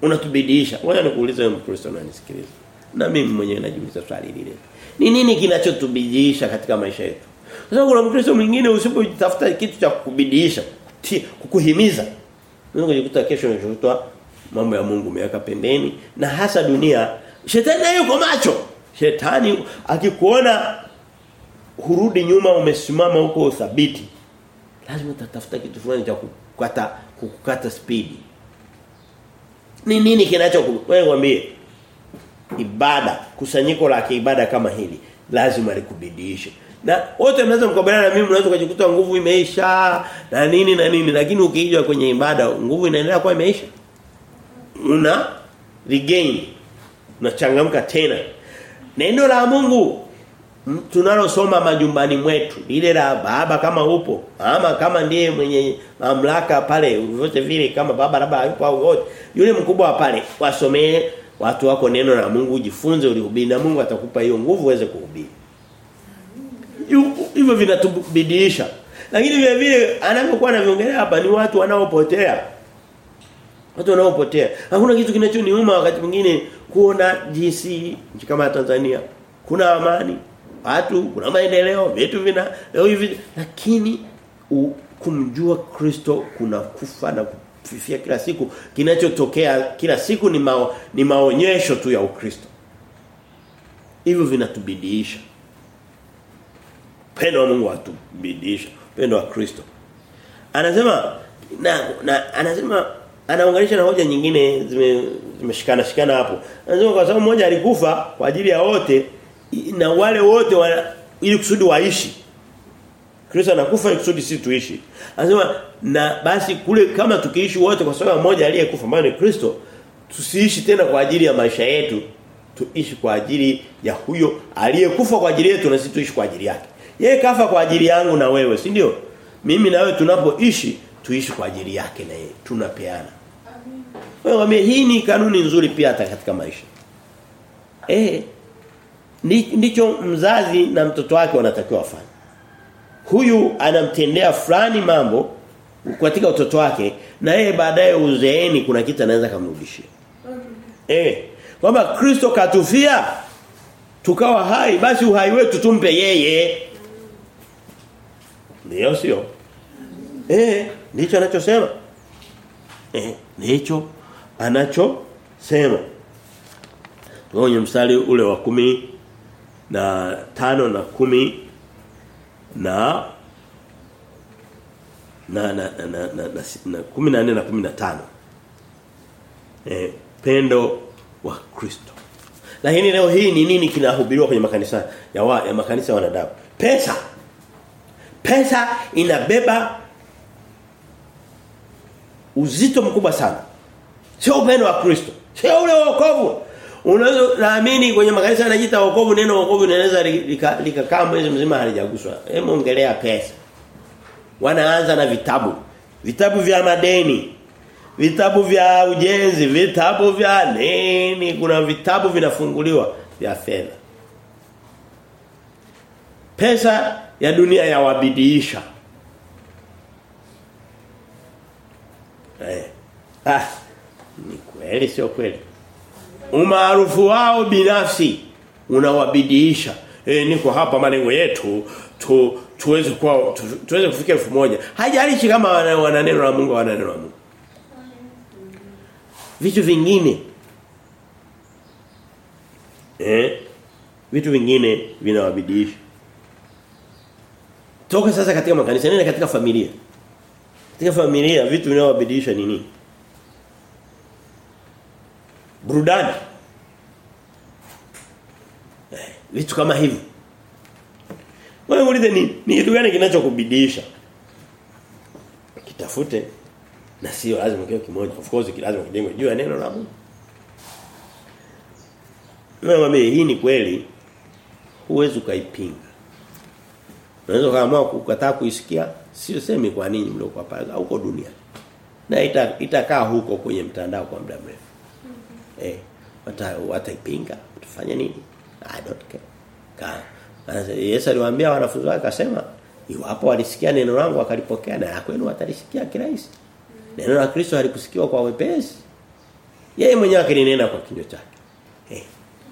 Unatubidisha. Wewe nikuulize wewe mkristo unanisikiliza na mimi mwenyewe najiuliza swali lile. Ni nini kinachotubidisha katika maisha yetu? Kwa sababu kuna mkristo mwingine usipotafuta kitu cha kukubidisha kukuhimiza unaweza kujikuta kesho unachotwa mambo ya Mungu umeweka pembeni na hasa dunia shetani naye yuko macho. Shetani akikuona hurudi nyuma umesimama huko thabiti lazima utatafuta kitu fulani cha kukata kukata speed. Ni nini kinacho wewe mwambie ibada kusanyiko la kiibada kama hili lazima likubidiishe na wote mnaweza mkubaliana na mimi mnaweza kujikuta nguvu imeisha na nini na nini lakini ukiijwa kwenye ibada nguvu inaendelea kuwa imeisha? Una regain unachangamka tena. Neno la Mungu tunalosoma majumbani mwetu lile la baba kama upo ama kama ndiye mwenye mamlaka pale vyote vile kama baba labda hayupo au wote yule mkubwa pale wasomee watu wako neno la Mungu ujifunze ulihubiri na Mungu atakupa hiyo nguvu uweze kuhubiri. Hivyo vinatubidiisha lakini vile vile anapokuwa anaviongelea hapa ni watu wanaopotea watu wanaopotea. Hakuna kitu kinachoniuma wakati mwingine kuona jinsi nchi kama Tanzania. Kuna amani watu kuna maendeleo vitu vina leo hivi lakini u, kumjua Kristo kuna kufa na kufifia kila siku. Kinachotokea kila siku ni mao, ni maonyesho tu ya Ukristo. Hivyo vinatubidiisha pendo wa Mungu atubidiisha pendo wa Kristo. Anasema na, na anasema anaunganisha na hoja nyingine zimeshikana shikana hapo. Anasema kwa sababu mmoja alikufa kwa ajili ya wote na wale wote wa, ili kusudi waishi. Kristo anakufa ili kusudi sisi tuishi. Anasema na basi kule kama tukiishi wote kwa sababu mmoja aliyekufa maana Kristo tusiishi tena kwa ajili ya maisha yetu. Tuishi kwa ajili ya huyo aliyekufa kwa ajili yetu na sisi tuishi kwa ajili yake. Yeye kafa kwa ajili yangu na wewe si ndio? Mimi na wewe tunapoishi tuishi kwa ajili yake na yeye tunapeana. Wewe hii ni kanuni nzuri pia hata katika maisha. Eh ndicho mzazi na mtoto wake wanatakiwa wafanye. Huyu anamtendea fulani mambo katika utoto wake na yeye baadaye uzeeni kuna kitu anaweza kumrudishia eh kwamba Kristo katufia tukawa hai basi uhai wetu tumpe yeye. Ndio sio? Eh ndicho anachosema eh ndicho anachosema kwenye mstari ule wa kumi na tano na kumi na na na na na, na, na, na kumi na nne na kumi na tano. Eh, pendo wa Kristo. Lakini leo hii ni nini kinahubiriwa kwenye makanisa ya, wa, ya makanisa ya wanadamu? Pesa. Pesa inabeba uzito mkubwa sana. Sio upendo wa Kristo. Sio ule wokovu. Unaweza naamini kwenye makanisa yanajiita wokovu neno wokovu linaweza likakaa lika mwezi mzima halijaguswa. Hebu ongelea pesa. Wanaanza na vitabu. Vitabu vya madeni. Vitabu vya ujenzi. Vitabu vya nini? Kuna vitabu vinafunguliwa vya fedha. Pesa ya dunia yawabidiisha eh. Ah ni kweli sio kweli? Umaarufu wao binafsi unawabidiisha. Eh kwa hapa malengo yetu tu tuweze kuwa tu, tuweze kufika elfu moja. Hajalishi kama wana, neno la Mungu wana neno la Mungu. Vitu vingine. Eh vitu vingine vinawabidiisha. Toka sasa katika makanisa nenda katika familia katika familia vitu vinavyobadilisha ni nini? Burudani. Eh, vitu kama hivi wewe ulize ni ni kitu gani kinachokubidisha kitafute na sio lazima kiwe kimoja. Of course lazima kijengwe juu ya neno la Mungu. Mimi hii ni kweli huwezi ukaipinga. Unaweza kaamua kukataa kuisikia sio semi kwa nini mliokuwa pale huko dunia. Na ita, itakaa huko kwenye mtandao kwa muda mrefu. Eh wata wataipinga tufanye nini? I don't care. Ka, Yesu aliwaambia wanafunzi wake akasema iwapo walisikia neno langu wakalipokea na kwenu watalisikia kirahisi. Neno la Kristo halikusikiwa kwa wepesi. Yeye mwenyewe akinena kwa kinywa chake. Eh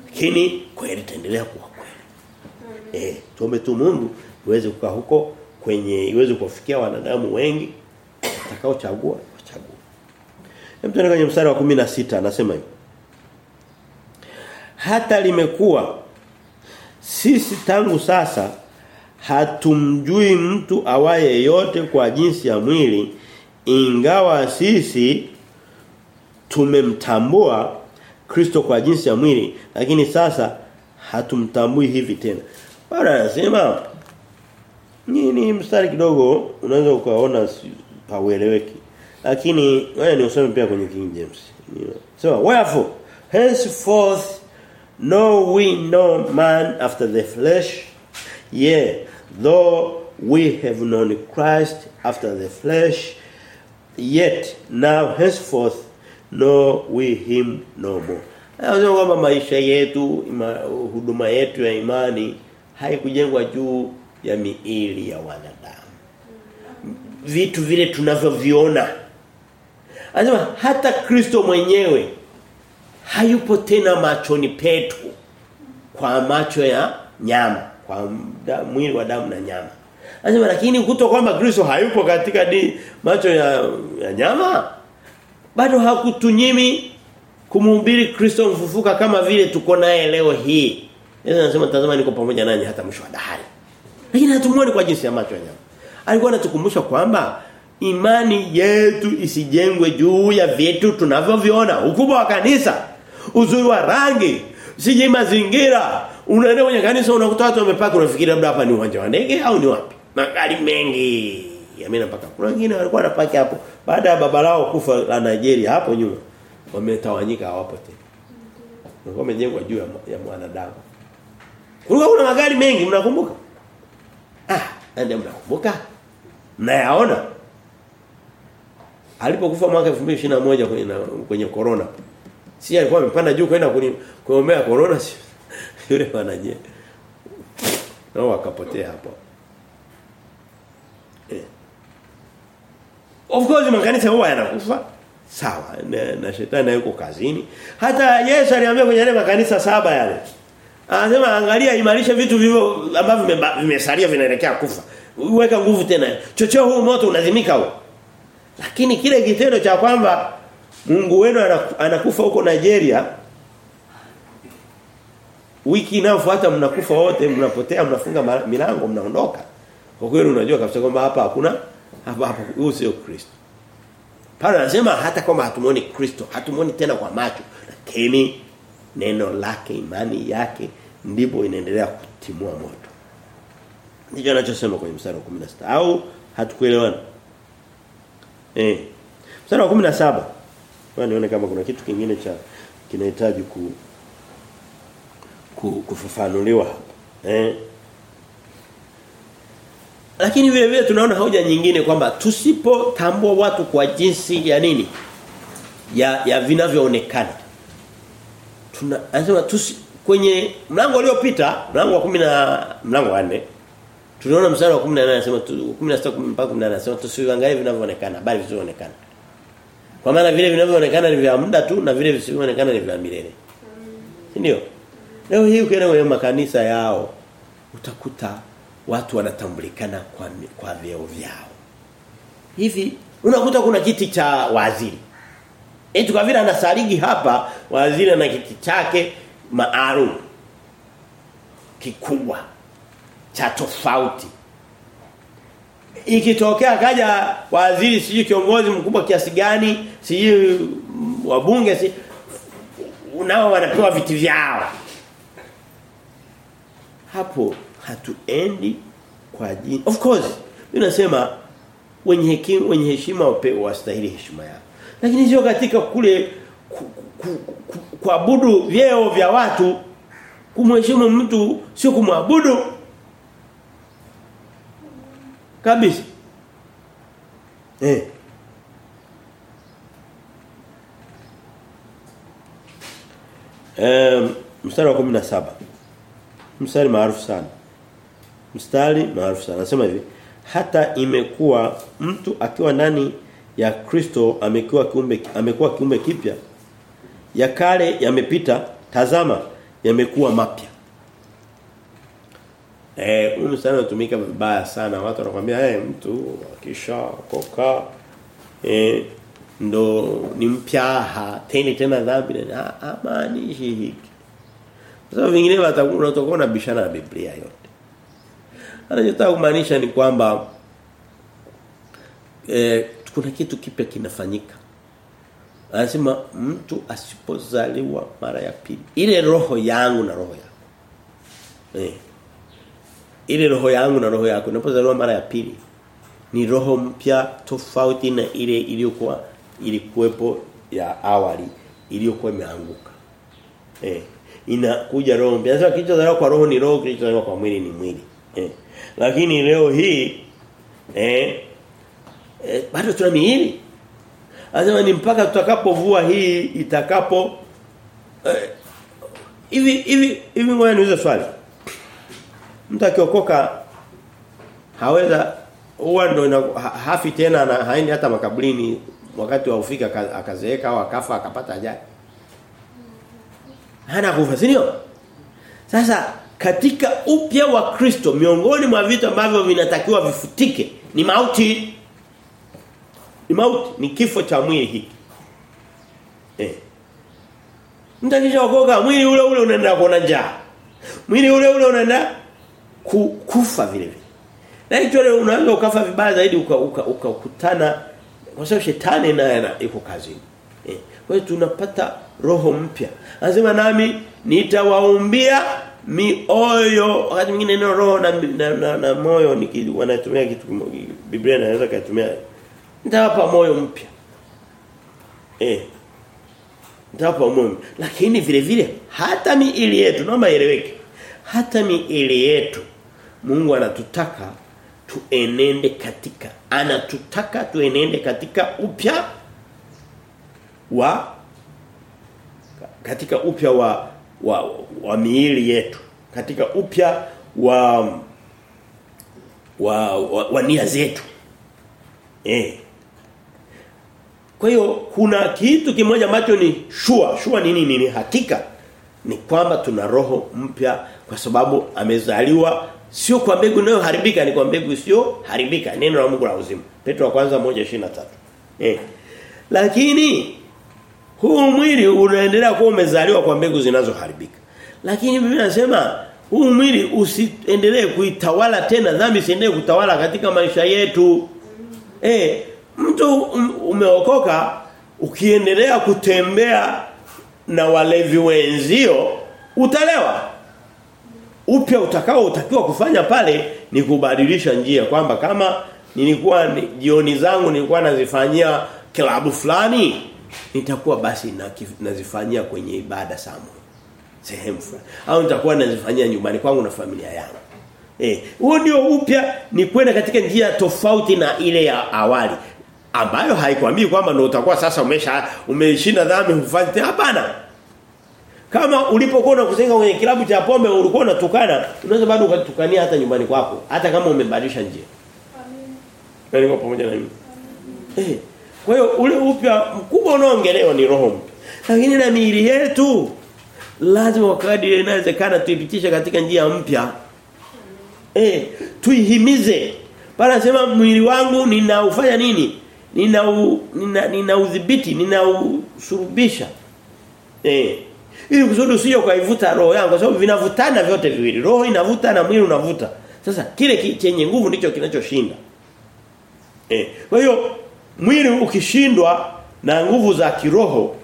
lakini kweli taendelea kuwa kweli. Eh tuombe tu Mungu uweze kukaa huko kwenye iweze kuwafikia wanadamu wengi watakaochagua wachague Hebu tuende kwenye mstari wa 16 anasema hivi hata limekuwa sisi tangu sasa hatumjui mtu awaye yote kwa jinsi ya mwili ingawa sisi tumemtambua Kristo kwa jinsi ya mwili lakini sasa hatumtambui hivi tena. Bwana anasema nini mstari kidogo unaweza ukaona paueleweki. Lakini wewe ni usome pia kwenye King James. So wherefore henceforth no we no man after the flesh yeah though we have known Christ after the flesh yet now henceforth no we him no more. Anasema kwamba maisha yetu, huduma yetu ya imani haikujengwa juu ya miili ya wanadamu. Vitu vile tunavyoviona. Anasema hata Kristo mwenyewe hayupo tena machoni petu kwa macho ya nyama, kwa da, mwili wa damu na nyama. Anasema lakini kuto kwamba Kristo hayupo katika di, macho ya, ya nyama bado hakutunyimi kumhubiri Kristo mfufuka kama vile tuko naye leo hii. Yesu anasema tazama niko pamoja nanyi hata mwisho wa dahari. Lakini hatumuoni kwa jinsi ya macho ya nyama. Alikuwa anatukumbusha kwamba imani yetu isijengwe juu ya vitu tunavyoviona. Ukubwa wa kanisa, uzuri wa rangi, sije mazingira. Unaenda kwenye kanisa unakuta watu wamepaka unafikiri labda hapa ni uwanja wa ndege au ni wapi? Magari mengi. Yamena paka. Kuna wengine walikuwa wanapaki hapo baada ya baba lao kufa la Nigeria hapo nyuma. Wametawanyika hawapo tena. Walikuwa wamejengwa juu ya, ya mwanadamu. Kulikuwa kuna magari mengi mnakumbuka? Ah, ndio mnakumbuka? Mnayaona? Alipokufa mwaka 2021 kwenye na, kwenye corona. Si alikuwa amepanda juu kwenda kuombea corona si yule wanaje. Nao wakapotea hapo. Eh. Of course makanisa huwa yanakufa. Sawa, na, na shetani yuko kazini. Hata Yesu aliambia kwenye yale makanisa saba yale. Anasema angalia imarisha vitu vivyo ambavyo vimesalia vinaelekea kufa. Weka nguvu tena. Chochoo huu moto unazimika huo. Lakini kile kitendo cha kwamba Mungu wenu anakufa huko Nigeria wiki inayofuata mnakufa wote mnapotea mnafunga milango mnaondoka. Kwa kweli unajua kabisa kwamba hapa hakuna hapa hapa huyo sio Kristo. Paulo anasema hata kama hatumuoni Kristo, hatumuoni tena kwa macho, lakini neno lake imani yake ndipo inaendelea kutimua moto. Ndicho anachosema kwenye mstari wa 16 au hatukuelewana? Eh. Mstari wa 17. Kwa nione kama kuna kitu kingine cha kinahitaji ku, ku kufafanuliwa. Eh. Lakini vile vile tunaona hoja nyingine kwamba tusipotambua watu kwa jinsi ya nini? Ya ya vinavyoonekana. Tuna anasema tusi kwenye mlango uliopita, mlango wa 10 na mlango wa 4 tunaona mstari wa 18 anasema 16 mpaka 18 anasema tusiangalie vinavyoonekana bali visivyoonekana. Kwa maana vile vinavyoonekana ni vya muda tu na vile visivyoonekana ni vya milele. Si ndio? Leo hii ukienda kwenye makanisa yao utakuta watu wanatambulikana kwa kwa vyeo vyao. Hivi unakuta kuna kiti cha waziri. Eti kwa vile anasaligi hapa waziri ana kiti chake maalum kikubwa cha tofauti. Ikitokea kaja waziri sijui kiongozi mkubwa kiasi gani, sijui wabunge si nao wanapewa viti vyao. Hapo hatuendi kwa jini. Of course, mimi nasema wenye hekima wenye heshima wapewa wastahili heshima yao. Lakini sio katika kule kuabudu vyeo vya watu. Kumheshimu mtu sio kumwabudu. Kabisa. Eh. Um, mstari wa 17 mstari maarufu sana. Mstari maarufu sana. Anasema hivi. Hata imekuwa mtu akiwa ndani ya Kristo amekuwa kiumbe amekuwa kiumbe kipya. Ya kale yamepita tazama yamekuwa mapya. Eh huyu sana unatumika vibaya sana. Watu wanakuambia eh mtu akisha koka eh ndo ni mpya ha tena dhambi. Na amaanishi hiki. Sasa vingine watakuwa utakuwa na bishana na Biblia yote. Anachotaka kumaanisha ni kwamba eh kuna kitu kipya kinafanyika. Anasema mtu asipozaliwa mara ya pili. Ile roho yangu na roho yako. Eh. Ile roho yangu na roho yako inapozaliwa mara ya pili ni roho mpya tofauti na ile iliyokuwa ilikuwepo ya awali iliyokuwa imeanguka. Eh. Inakuja roho mpya. Sasa kilichozaliwa kwa roho ni roho kilichozaliwa kwa mwili ni mwili. Eh. Lakini leo hii eh, eh bado tuna miili Anasema ni mpaka tutakapovua hii itakapo hivi eh, hivi hivi ngoja niulize swali. Mtu akiokoka haweza huwa ndo hafi tena na haendi hata makaburini wakati wa ufika akazeeka au akafa akapata ajali. Hana kufa, si ndio? Sasa katika upya wa Kristo miongoni mwa vitu ambavyo vinatakiwa vifutike ni mauti ni mauti ni kifo cha mwili hiki Eh. mtakisha kuoga mwili ule ule unaenda kuona njaa. Mwili ule ule unaenda ku, kufa vile vile. Na hicho unaweza ukafa vibaya zaidi ukakutana uka, uka kwa sababu shetani naye yuko kazini. Eh. Kwa hiyo tunapata roho mpya. Anasema nami nitawaumbia mioyo wakati mwingine neno roho na, na, na, na moyo nikili wanatumia kitu Biblia inaweza kutumia nitawapa moyo mpya. Eh. Nitawapa moyo. Lakini vile vile hata miili yetu naomba ieleweke. Hata miili yetu Mungu anatutaka tuenende katika anatutaka tuenende katika upya wa katika upya wa wa, wa miili yetu katika upya wa wa, wa, wa nia zetu eh kwa hiyo kuna kitu kimoja ambacho ni shua shua ni nini? Ni hakika. Ni kwamba tuna roho mpya kwa sababu amezaliwa. Sio kwa mbegu inayoharibika ni kwa mbegu sio haribika neno la Mungu la uzima. Petro wa kwanza 1:23 eh lakini huu mwili unaendelea kuwa umezaliwa kwa mbegu zinazoharibika. Lakini Biblia inasema huu mwili usiendelee kuitawala tena. Dhambi isiendelee kutawala katika maisha yetu. Eh mtu umeokoka ukiendelea kutembea na walevi wenzio utalewa. Upya utakao utakiwa kufanya pale ni kubadilisha njia kwamba kama nilikuwa ni, jioni zangu nilikuwa nazifanyia klabu fulani nitakuwa basi nazifanyia kwenye ibada samu sehemu fulani. Au nitakuwa nazifanyia nyumbani kwangu na familia yangu. Eh huo ndio upya ni kwenda katika njia tofauti na ile ya awali ambayo haikwambii kwamba ndio utakuwa sasa umesha umeshinda dhambi hufanyi hapana kama ulipokuwa unakusanyika kwenye kilabu cha pombe ulikuwa unatukana, unaweza bado ukatukania hata nyumbani kwako, hata kama umebadilisha njia. Amen. Niko pamoja na mimi. Eh. Kwa hiyo ule upya mkubwa unaoongelewa ni roho mpya. Lakini na miili yetu lazima wakati inawezekana tuipitishe katika njia mpya. Eh, tuihimize. Pala sema mwili wangu ninaufanya nini? Nina nina ninaudhibiti, ninausurubisha. Eh ili kusudi usije ukaivuta roho yangu kwa sababu vinavutana vyote viwili. Roho inavuta na mwili unavuta. Sasa kile chenye nguvu ndicho kinachoshinda. Eh kwa hiyo mwili ukishindwa na nguvu za kiroho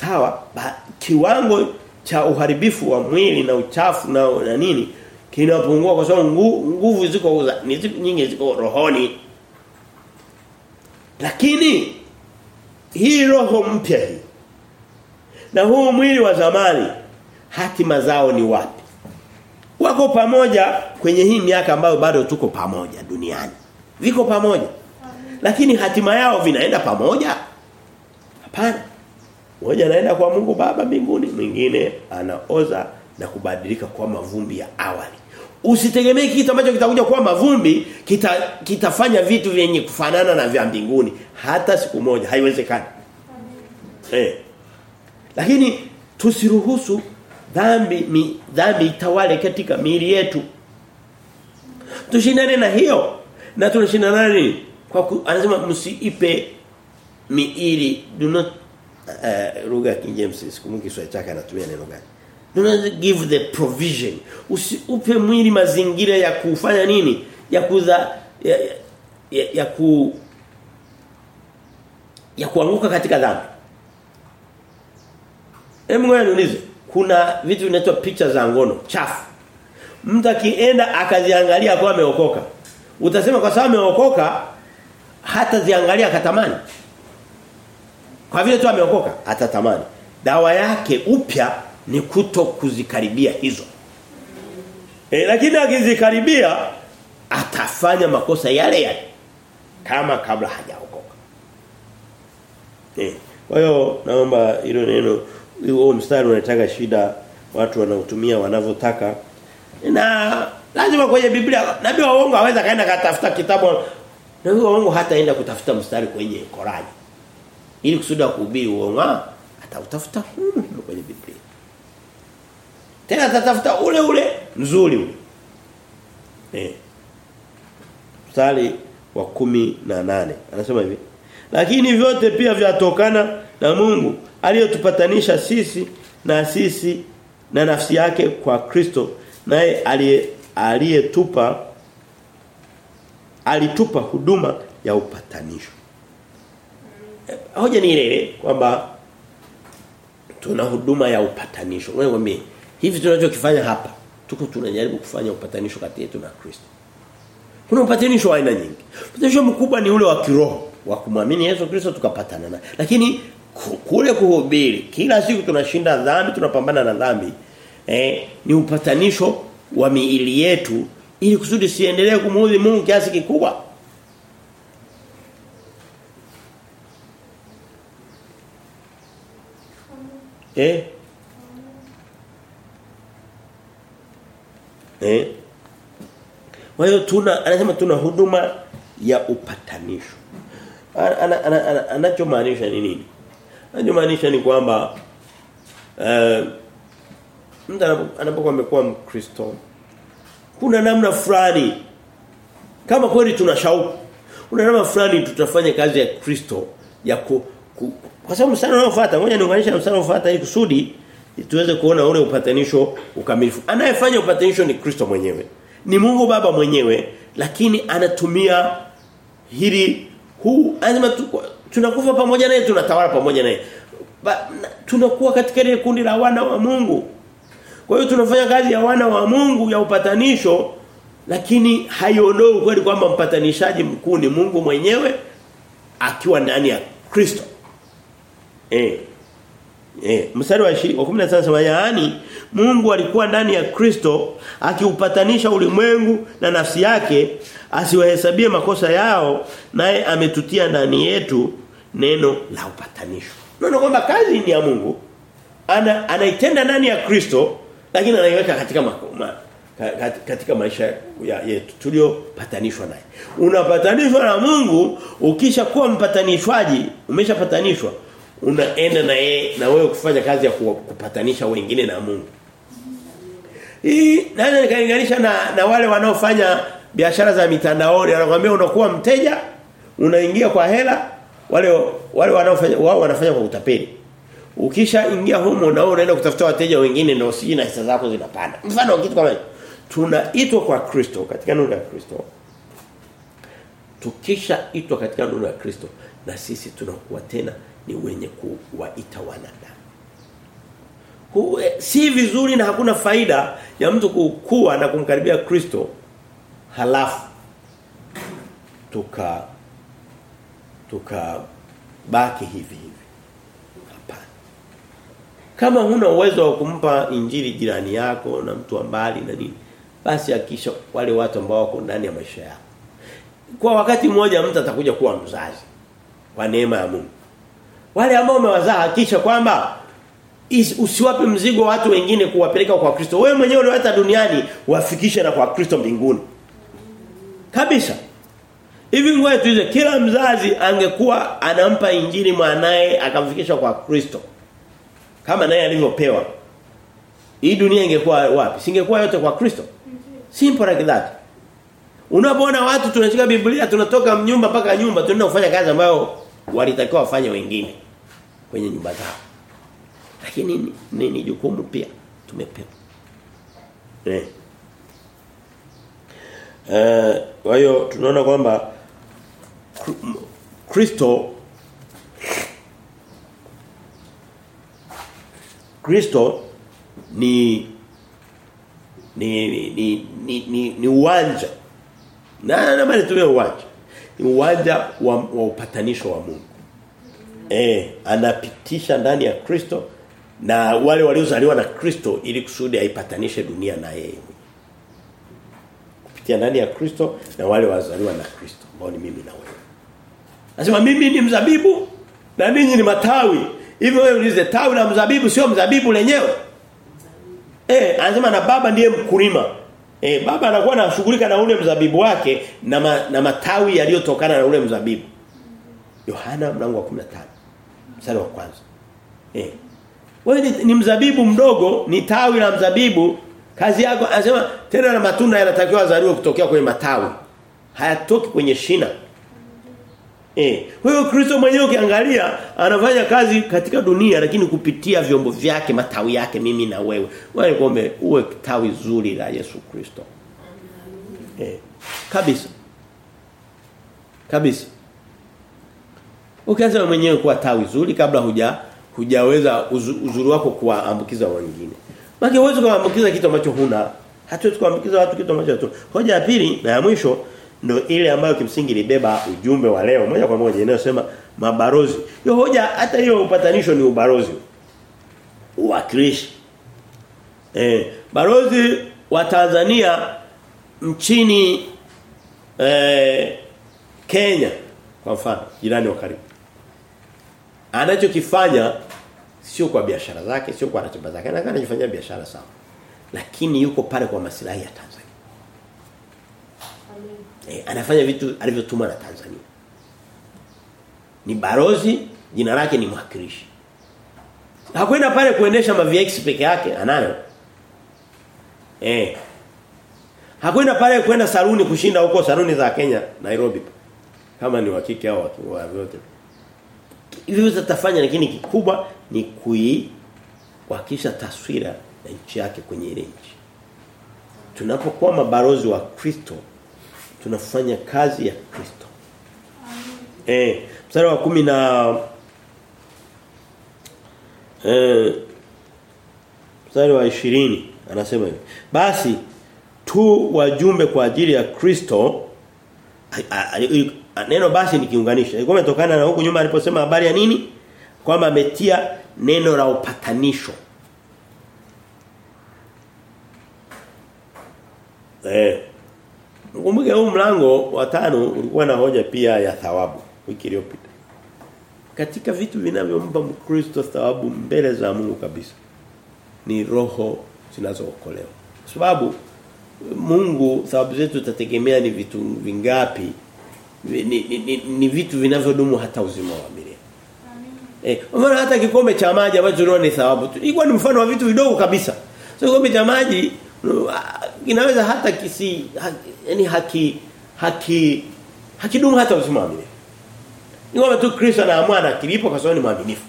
sawa ba, kiwango cha uharibifu wa mwili na uchafu na, na nini kinapungua kwa sababu nguvu, ziko ziko nyingi ziko rohoni lakini hii roho mpya hii na huu mwili wa zamani hatima zao ni wapi? Wako pamoja kwenye hii miaka ambayo bado tuko pamoja duniani. Viko pamoja. Lakini hatima yao vinaenda pamoja? Hapana. Mmoja anaenda kwa Mungu Baba mbinguni mwingine anaoza na kubadilika kwa mavumbi ya awali usitegemee kitu ambacho kitakuja kuwa mavumbi kita, kitafanya vitu vyenye kufanana na vya mbinguni hata siku moja haiwezekani eh lakini tusiruhusu dhambi mi, dhambi itawale katika miili yetu. Tushindane na hiyo. Na tunashindana nini? Kwa ku, anasema msiipe miili do not uh, lugha King James sikumbuki Kiswahili chake anatumia neno gani. Do not give the provision. Usiupe mwili mazingira ya kufanya nini? Ya kuza ya, ya, ya, ya ku ya kuanguka katika dhambi. Hebu ngoja niulize. Kuna vitu vinaitwa picha za ngono chafu. Mtu akienda akaziangalia kwa ameokoka. Utasema kwa sababu ameokoka hata ziangalia akatamani. Kwa vile tu ameokoka atatamani. Dawa yake upya ni kuto kuzikaribia hizo. E, lakini akizikaribia atafanya makosa yale yale kama kabla hajaokoka. Eh, kwa hiyo naomba hilo neno huo mstari unataka shida watu wanaotumia wanavyotaka na lazima kwenye Biblia nabii wa uongo aweza kaenda katafuta kitabu nabii wa uongo hataenda kutafuta mstari kwenye Korani. ili kusudi kuhubiri uongo atautafuta kwenye Biblia tena atatafuta ule ule mzuri ule. Eh. Mstari wa kumi na nane. Anasema hivi. Lakini vyote pia vyatokana na Mungu aliyotupatanisha sisi na sisi na nafsi yake kwa Kristo. Naye aliyetupa alitupa huduma ya upatanisho. Hoja ni ile kwamba tuna huduma ya upatanisho. Wewe mwambie hivi tunachokifanya hapa tuko tunajaribu kufanya upatanisho kati yetu na Kristo. Kuna upatanisho aina nyingi. Upatanisho mkubwa ni ule wa kiroho wa kumwamini Yesu Kristo tukapatana naye. Lakini kule kuhubiri kila siku tunashinda dhambi tunapambana na dhambi eh, ni upatanisho wa miili yetu ili kusudi siendelee kumuudhi Mungu kiasi kikubwa. Eh? Eh? Kwa hiyo tuna anasema tuna huduma ya upatanisho. Anachomaanisha ni nini? Anachomaanisha ni kwamba eh mtu anapokuwa amekuwa Mkristo kuna namna fulani kama kweli tuna shauku kuna namna fulani tutafanya kazi ya Kristo ya ku, ku kwa sababu msana unaofuata ngoja niunganishe na msana unaofuata ili kusudi tuweze kuona ule upatanisho ukamilifu anayefanya upatanisho ni Kristo mwenyewe ni Mungu Baba mwenyewe lakini anatumia hili huu anasema tunakufa pamoja naye tunatawala pamoja naye tunakuwa katika ile kundi la wana wa Mungu kwa hiyo tunafanya kazi ya wana wa Mungu ya upatanisho lakini haiondoi kweli kwamba mpatanishaji mkuu ni Mungu mwenyewe akiwa ndani ya Kristo. Eh. Eh, mstari wa 15 anasema yaani Mungu alikuwa ndani ya Kristo akiupatanisha ulimwengu na nafsi yake asiwahesabie makosa yao naye ametutia ndani yetu neno la upatanisho. Unaona kwamba kazi ni ya Mungu ana anaitenda ndani ya Kristo lakini anaiweka katika makoma katika maisha ya yetu tuliopatanishwa naye. Unapatanishwa na Mungu ukisha kuwa mpatanishwaji, umeshapatanishwa, unaenda na yeye na wewe kufanya kazi ya kupatanisha wengine na Mungu. Hii naweza nikalinganisha na na wale wanaofanya biashara za mitandaoni, anakuambia unakuwa mteja, unaingia kwa hela, wale wale wanaofanya wao wanafanya kwa utapeli. Ukisha ingia humo na wewe unaenda kutafuta wateja wengine ndio siji na hisa zako zinapanda. Mfano kitu kama hicho. tunaitwa kwa Kristo katika nuru ya Kristo. Tukisha itwa katika nuru ya Kristo na sisi tunakuwa tena ni wenye kuwaita wanadamu. Si vizuri na hakuna faida ya mtu kukua na kumkaribia Kristo halafu tuka tuka baki hivi hivi. Kama huna uwezo wa kumpa injili jirani yako na mtu wa mbali na nini, basi hakisha wale watu ambao wako ndani ya maisha yako. Kwa wakati mmoja mtu atakuja kuwa mzazi kwa neema ya Mungu. Wale ambao umewazaa hakisha kwamba usiwape mzigo watu wengine kuwapeleka kwa Kristo. Wewe mwenyewe uliwata duniani wafikishe na kwa Kristo mbinguni. Kabisa. Hivi ngoja tuize kila mzazi angekuwa anampa injili mwanae akamfikisha kwa Kristo kama naye alivyopewa hii dunia ingekuwa wapi singekuwa yote kwa Kristo simple like that unapoona watu tunashika Biblia tunatoka nyumba mpaka nyumba tunaenda kufanya kazi ambayo walitakiwa wafanye wengine kwenye nyumba zao lakini ni, ni, jukumu pia tumepewa eh eh kwa hiyo tunaona kwamba Kristo Kristo ni ni ni ni, ni, ni, uwanja. Na na maana uwanja. Ni uwanja wa, wa upatanisho wa Mungu. Eh, anapitisha ndani ya Kristo na wale waliozaliwa na Kristo ili kusudi aipatanishe dunia na yeye. Kupitia ndani ya Kristo na wale wazaliwa na Kristo ambao ni mimi na wewe. Nasema mimi ni mzabibu na ninyi ni matawi. Hivyo wewe ulize tawi la mzabibu sio mzabibu lenyewe. Eh, anasema na baba ndiye mkulima. Eh, baba anakuwa anashughulika na ule mzabibu wake na ma, na matawi yaliyotokana na ule mzabibu. Yohana mlango wa 15. Mstari wa kwanza. Eh. Wewe ni, ni mzabibu mdogo, ni tawi la mzabibu. Kazi yako anasema tena na matunda yanatakiwa zaliwe kutokea kwenye matawi. Hayatoki kwenye shina. Eh, kwa hiyo Kristo mwenyewe ukiangalia anafanya kazi katika dunia lakini kupitia vyombo vyake, matawi yake mimi na wewe. Wewe kombe uwe tawi zuri la Yesu Kristo. Eh, kabisa. Kabisa. Ukianza mwenyewe kuwa tawi zuri kabla huja hujaweza uzu, uzuri wako kuwaambukiza wengine. Maana uwezo kuambukiza kitu ambacho huna. Hatuwezi kuambukiza watu kitu ambacho hatu. Hoja ya pili na ya mwisho ndio ile ambayo kimsingi libeba ujumbe wa leo moja kwa moja inayosema mabarozi. Hiyo hoja hata hiyo upatanisho ni ubarozi. Uwakilishi. Eh, barozi wa Tanzania nchini eh, Kenya kwa mfano jirani wa karibu. Anachokifanya sio kwa biashara zake, sio kwa ratiba zake. Anataka anajifanyia biashara sawa. Lakini yuko pale kwa maslahi ya Tanzania. e, anafanya vitu alivyotumwa na Tanzania. Ni barozi, jina lake ni mwakilishi. Hakwenda pale kuendesha ma VX peke yake, anayo. Eh. Hakwenda pale kwenda saluni kushinda huko saluni za Kenya, Nairobi. Kama ni wakike au wa vyote. Hivyo tafanya lakini kikubwa ni kui kuhakikisha taswira ya nchi yake kwenye ile nchi. Tunapokuwa mabalozi wa Kristo tunafanya kazi ya Kristo. Eh, mstari wa kumi na eh mstari wa 20 anasema hivi. Basi tu wajumbe kwa ajili ya Kristo neno basi nikiunganisha. Ilikuwa imetokana na huko nyuma aliposema habari ya nini? Kwamba ametia neno la upatanisho. Eh. Kumbuke huu mlango wa tano ulikuwa na hoja pia ya thawabu wiki iliyopita. Katika vitu vinavyompa Mkristo thawabu mbele za Mungu kabisa ni roho zinazookolewa. Sababu Mungu thawabu zetu tutategemea ni vitu vingapi? Ni, ni, ni, ni vitu vinavyodumu hata uzima wa milele. Eh, maana hata kikombe cha maji ambacho tunaona ni thawabu. Ilikuwa ni mfano wa vitu vidogo kabisa. So kikombe cha maji inaweza hata kisi yani haki haki hakidumu hata uzima wa milele. Ni kwamba tu Kristo anaamua na kilipo kwa sababu ni mwaminifu.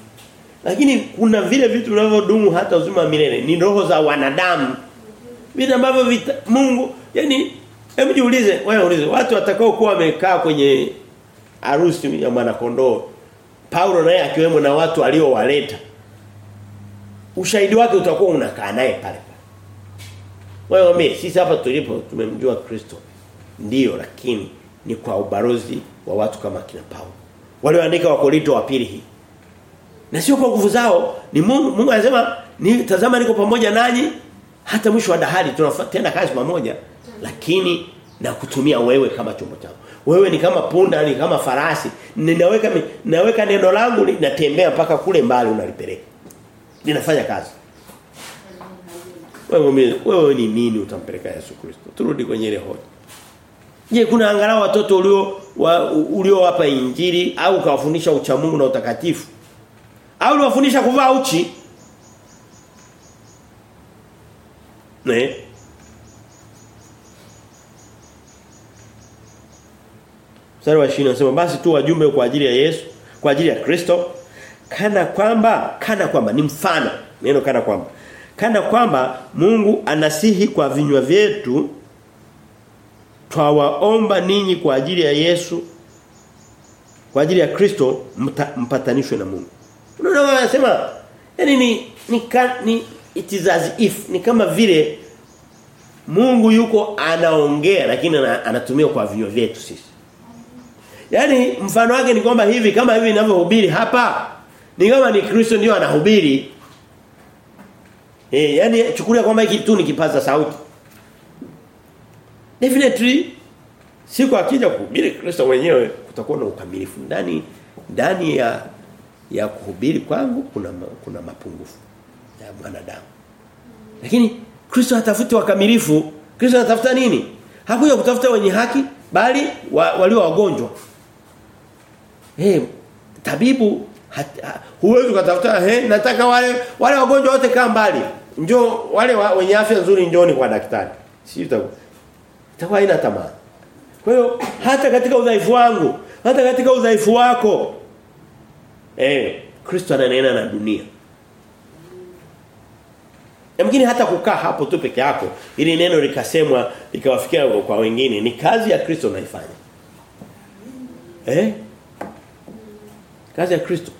Lakini kuna vile vitu vinavyodumu hata uzima wa milele ni roho za wanadamu. Vitu ambavyo Mungu yani hebu jiulize wewe ulize watu watakao kuwa wamekaa kwenye harusi ya mwana kondoo Paulo naye akiwemo na watu aliowaleta ushahidi wake utakuwa unakaa naye pale wewe mimi sisi hapa tulipo tumemjua Kristo. Ndiyo lakini ni kwa ubarozi wa watu kama kina Paulo. Walioandika wa Korinto wa pili hii. Na sio kwa nguvu zao, ni Mungu Mungu anasema ni tazama niko pamoja nanyi hata mwisho wa dahari tunatenda kazi pamoja lakini na kutumia wewe kama chombo chako. Wewe ni kama punda, ni kama farasi. Ninaweka naweka neno langu linatembea mpaka kule mbali unalipeleka. Linafanya kazi. Wewe wewe ni nini utampeleka Yesu Kristo? Turudi kwenye ile hoja. Je, kuna angalau watoto ulio wa, uliowapa injili au kawafundisha uchamungu na utakatifu? Au uliwafundisha kuvaa uchi? Ne? Mstari wa 20 anasema basi tu wajumbe kwa ajili ya Yesu, kwa ajili ya Kristo kana kwamba kana kwamba ni mfano. Neno kana kwamba kana kwamba Mungu anasihi kwa vinywa vyetu twawaomba ninyi kwa ajili ya Yesu kwa ajili ya Kristo mpatanishwe na Mungu. Unaona wanasema yani ni ni, ni it is as if ni kama vile Mungu yuko anaongea lakini anatumia kwa vinywa vyetu sisi. Yaani mfano wake ni kwamba hivi kama hivi ninavyohubiri hapa ni kama ni Kristo ndio anahubiri Eh, yani chukulia kwamba hiki tu ni kipaza sauti. Definitely siku akija kuhubiri Kristo mwenyewe kutakuwa na ukamilifu ndani ndani ya ya kuhubiri kwangu kuna kuna mapungufu ya mwanadamu. Lakini Kristo hatafuti wakamilifu. Kristo anatafuta nini? Hakuja kutafuta wenye haki bali wa, walio wagonjwa. Hey, tabibu huwezi kutafuta hey, nataka wale wale wagonjwa wote kaa mbali njoo wale wa, wenye afya nzuri njooni kwa daktari si itakuwa haina tamaa kwa hiyo hata katika udhaifu wangu hata katika udhaifu wako. Eh, Kristo ananena na dunia. Yamkini hata kukaa hapo tu peke yako ili neno likasemwa likawafikia kwa wengine ni kazi ya Kristo naifanya. Eh? Kazi ya Kristo.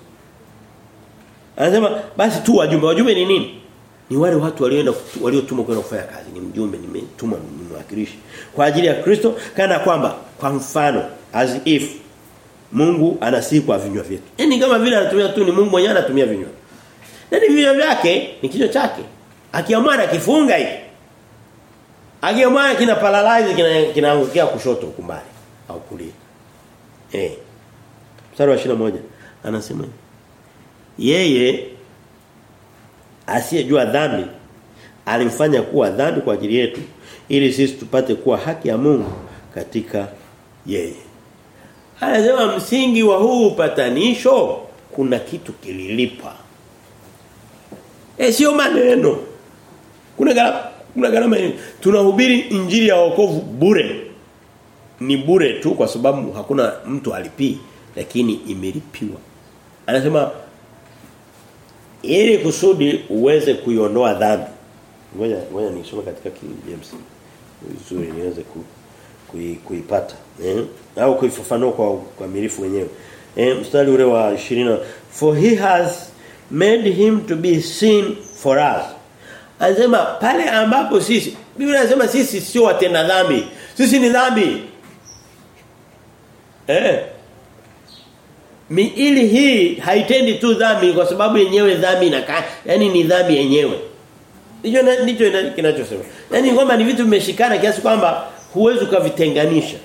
Anasema basi tu wajumbe wajumbe ni nini? Ni wale watu walioenda waliotumwa kwenda kufanya kazi. Ni mjumbe nimetumwa nimwakilishi kwa ajili ya Kristo kana kwamba kwa mfano as if Mungu anasihi kwa vinywa vyetu. Yaani kama vile anatumia tu ni Mungu mwenyewe anatumia vinywa. Yaani vinywa vyake ni kichwa chake. Akiamua akifunga hiki. Akiamua kina paralyze kina kinaangukia kushoto kumbali au kulia. Eh. Mstari wa 21 anasema yeye asiyejua dhambi alimfanya kuwa dhambi kwa ajili yetu ili sisi tupate kuwa haki ya Mungu katika yeye. Anasema msingi wa huu upatanisho kuna kitu kililipa. Eh sio maneno. Kuna gharama kuna gharama tunahubiri injili ya wokovu bure. Ni bure tu kwa sababu hakuna mtu alipii lakini imelipiwa. Anasema ili kusudi uweze kuiondoa dhambi. Ngoja ngoja nisome katika King James. Vizuri niweze ku, kui, kuipata. Eh? Au kuifafanua kwa ukamilifu wenyewe. Eh, mstari ule wa 20 For he has made him to be sin for us. Anasema pale ambapo sisi Biblia inasema sisi sio watenda dhambi. Sisi ni dhambi. Eh. Miili hii haitendi tu dhambi kwa sababu yenyewe dhambi inakaa yani ni dhambi yenyewe. Hicho ndicho kinachosema. Yaani kwamba ni vitu vimeshikana kiasi kwamba huwezi ukavitenganisha.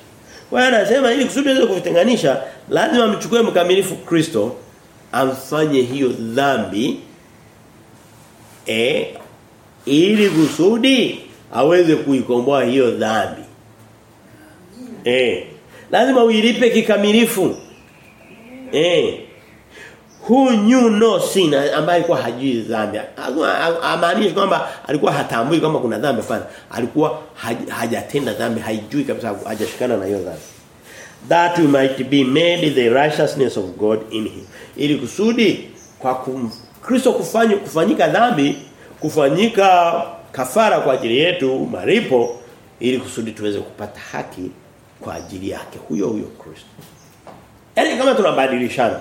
Kwa hiyo anasema ili kusudi uweze kuvitenganisha lazima mchukue mkamilifu Kristo amfanye hiyo dhambi eh ili kusudi aweze kuikomboa hiyo dhambi. Eh lazima uilipe kikamilifu. Eh. Who knew no sin ambaye alikuwa hajui dhambi. Amaanishi kwamba alikuwa hatambui kama kuna dhambi fulani. Alikuwa hajatenda dhambi, haijui kabisa hajashikana na hiyo dhambi. That we might be made the righteousness of God in him. Ili kusudi kwa Kristo kufanywa kufanyika dhambi, kufanyika kafara kwa ajili yetu, maripo ili kusudi tuweze kupata haki kwa ajili yake huyo huyo Kristo. Yaani kama tunabadilishana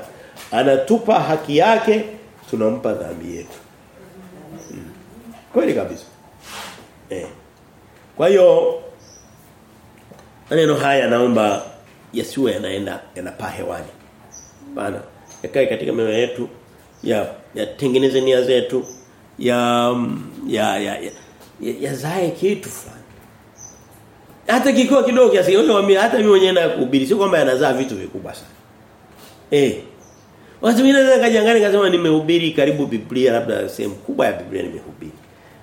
anatupa haki yake tunampa dhambi yetu. Kweli kabisa. Eh. Kwa hiyo maneno haya naomba yasiwe yanaenda yanapaa hewani. Bana, yakae katika mioyo yetu ya yatengeneze nia zetu ya ya ya, ya, ya, ya zae kitu fulani. Hata kikiwa kidogo kiasi hata mimi mwenyewe na kuhubiri sio kwamba yanazaa vitu vikubwa sana. Eh. Wakati mwingine naweza kajangani kasema nimehubiri karibu Biblia labda sehemu kubwa ya Biblia nimehubiri.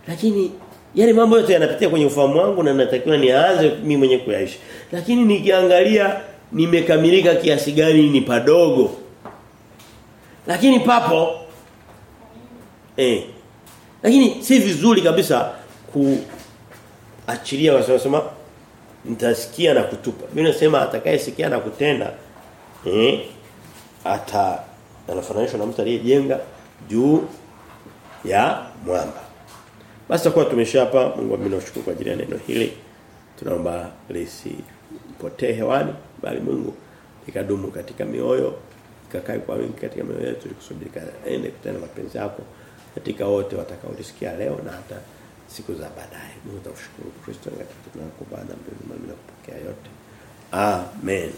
Lakini yale mambo yote yanapitia kwenye ufahamu wangu na natakiwa nianze mimi mwenyewe kuyaishi. Lakini nikiangalia nimekamilika kiasi gani ni padogo. Lakini papo eh lakini si vizuri kabisa kuachilia wasema nitasikia na kutupa. Mimi nasema atakayesikia na kutenda eh ata anafananishwa na mtu aliyejenga juu ya mwamba. Basi tutakuwa tumeshapa Mungu mimi nashukuru kwa ajili ya neno hili. Tunaomba lisi lisipotee hewani bali Mungu ikadumu katika mioyo ikakae kwa wingi katika mioyo yetu kusudi kaende kutenda mapenzi yako katika wote watakaolisikia leo na hata siku za baadaye. Mungu tukushukuru Kristo katika tunakubana mbele na kupokea yote. Amen.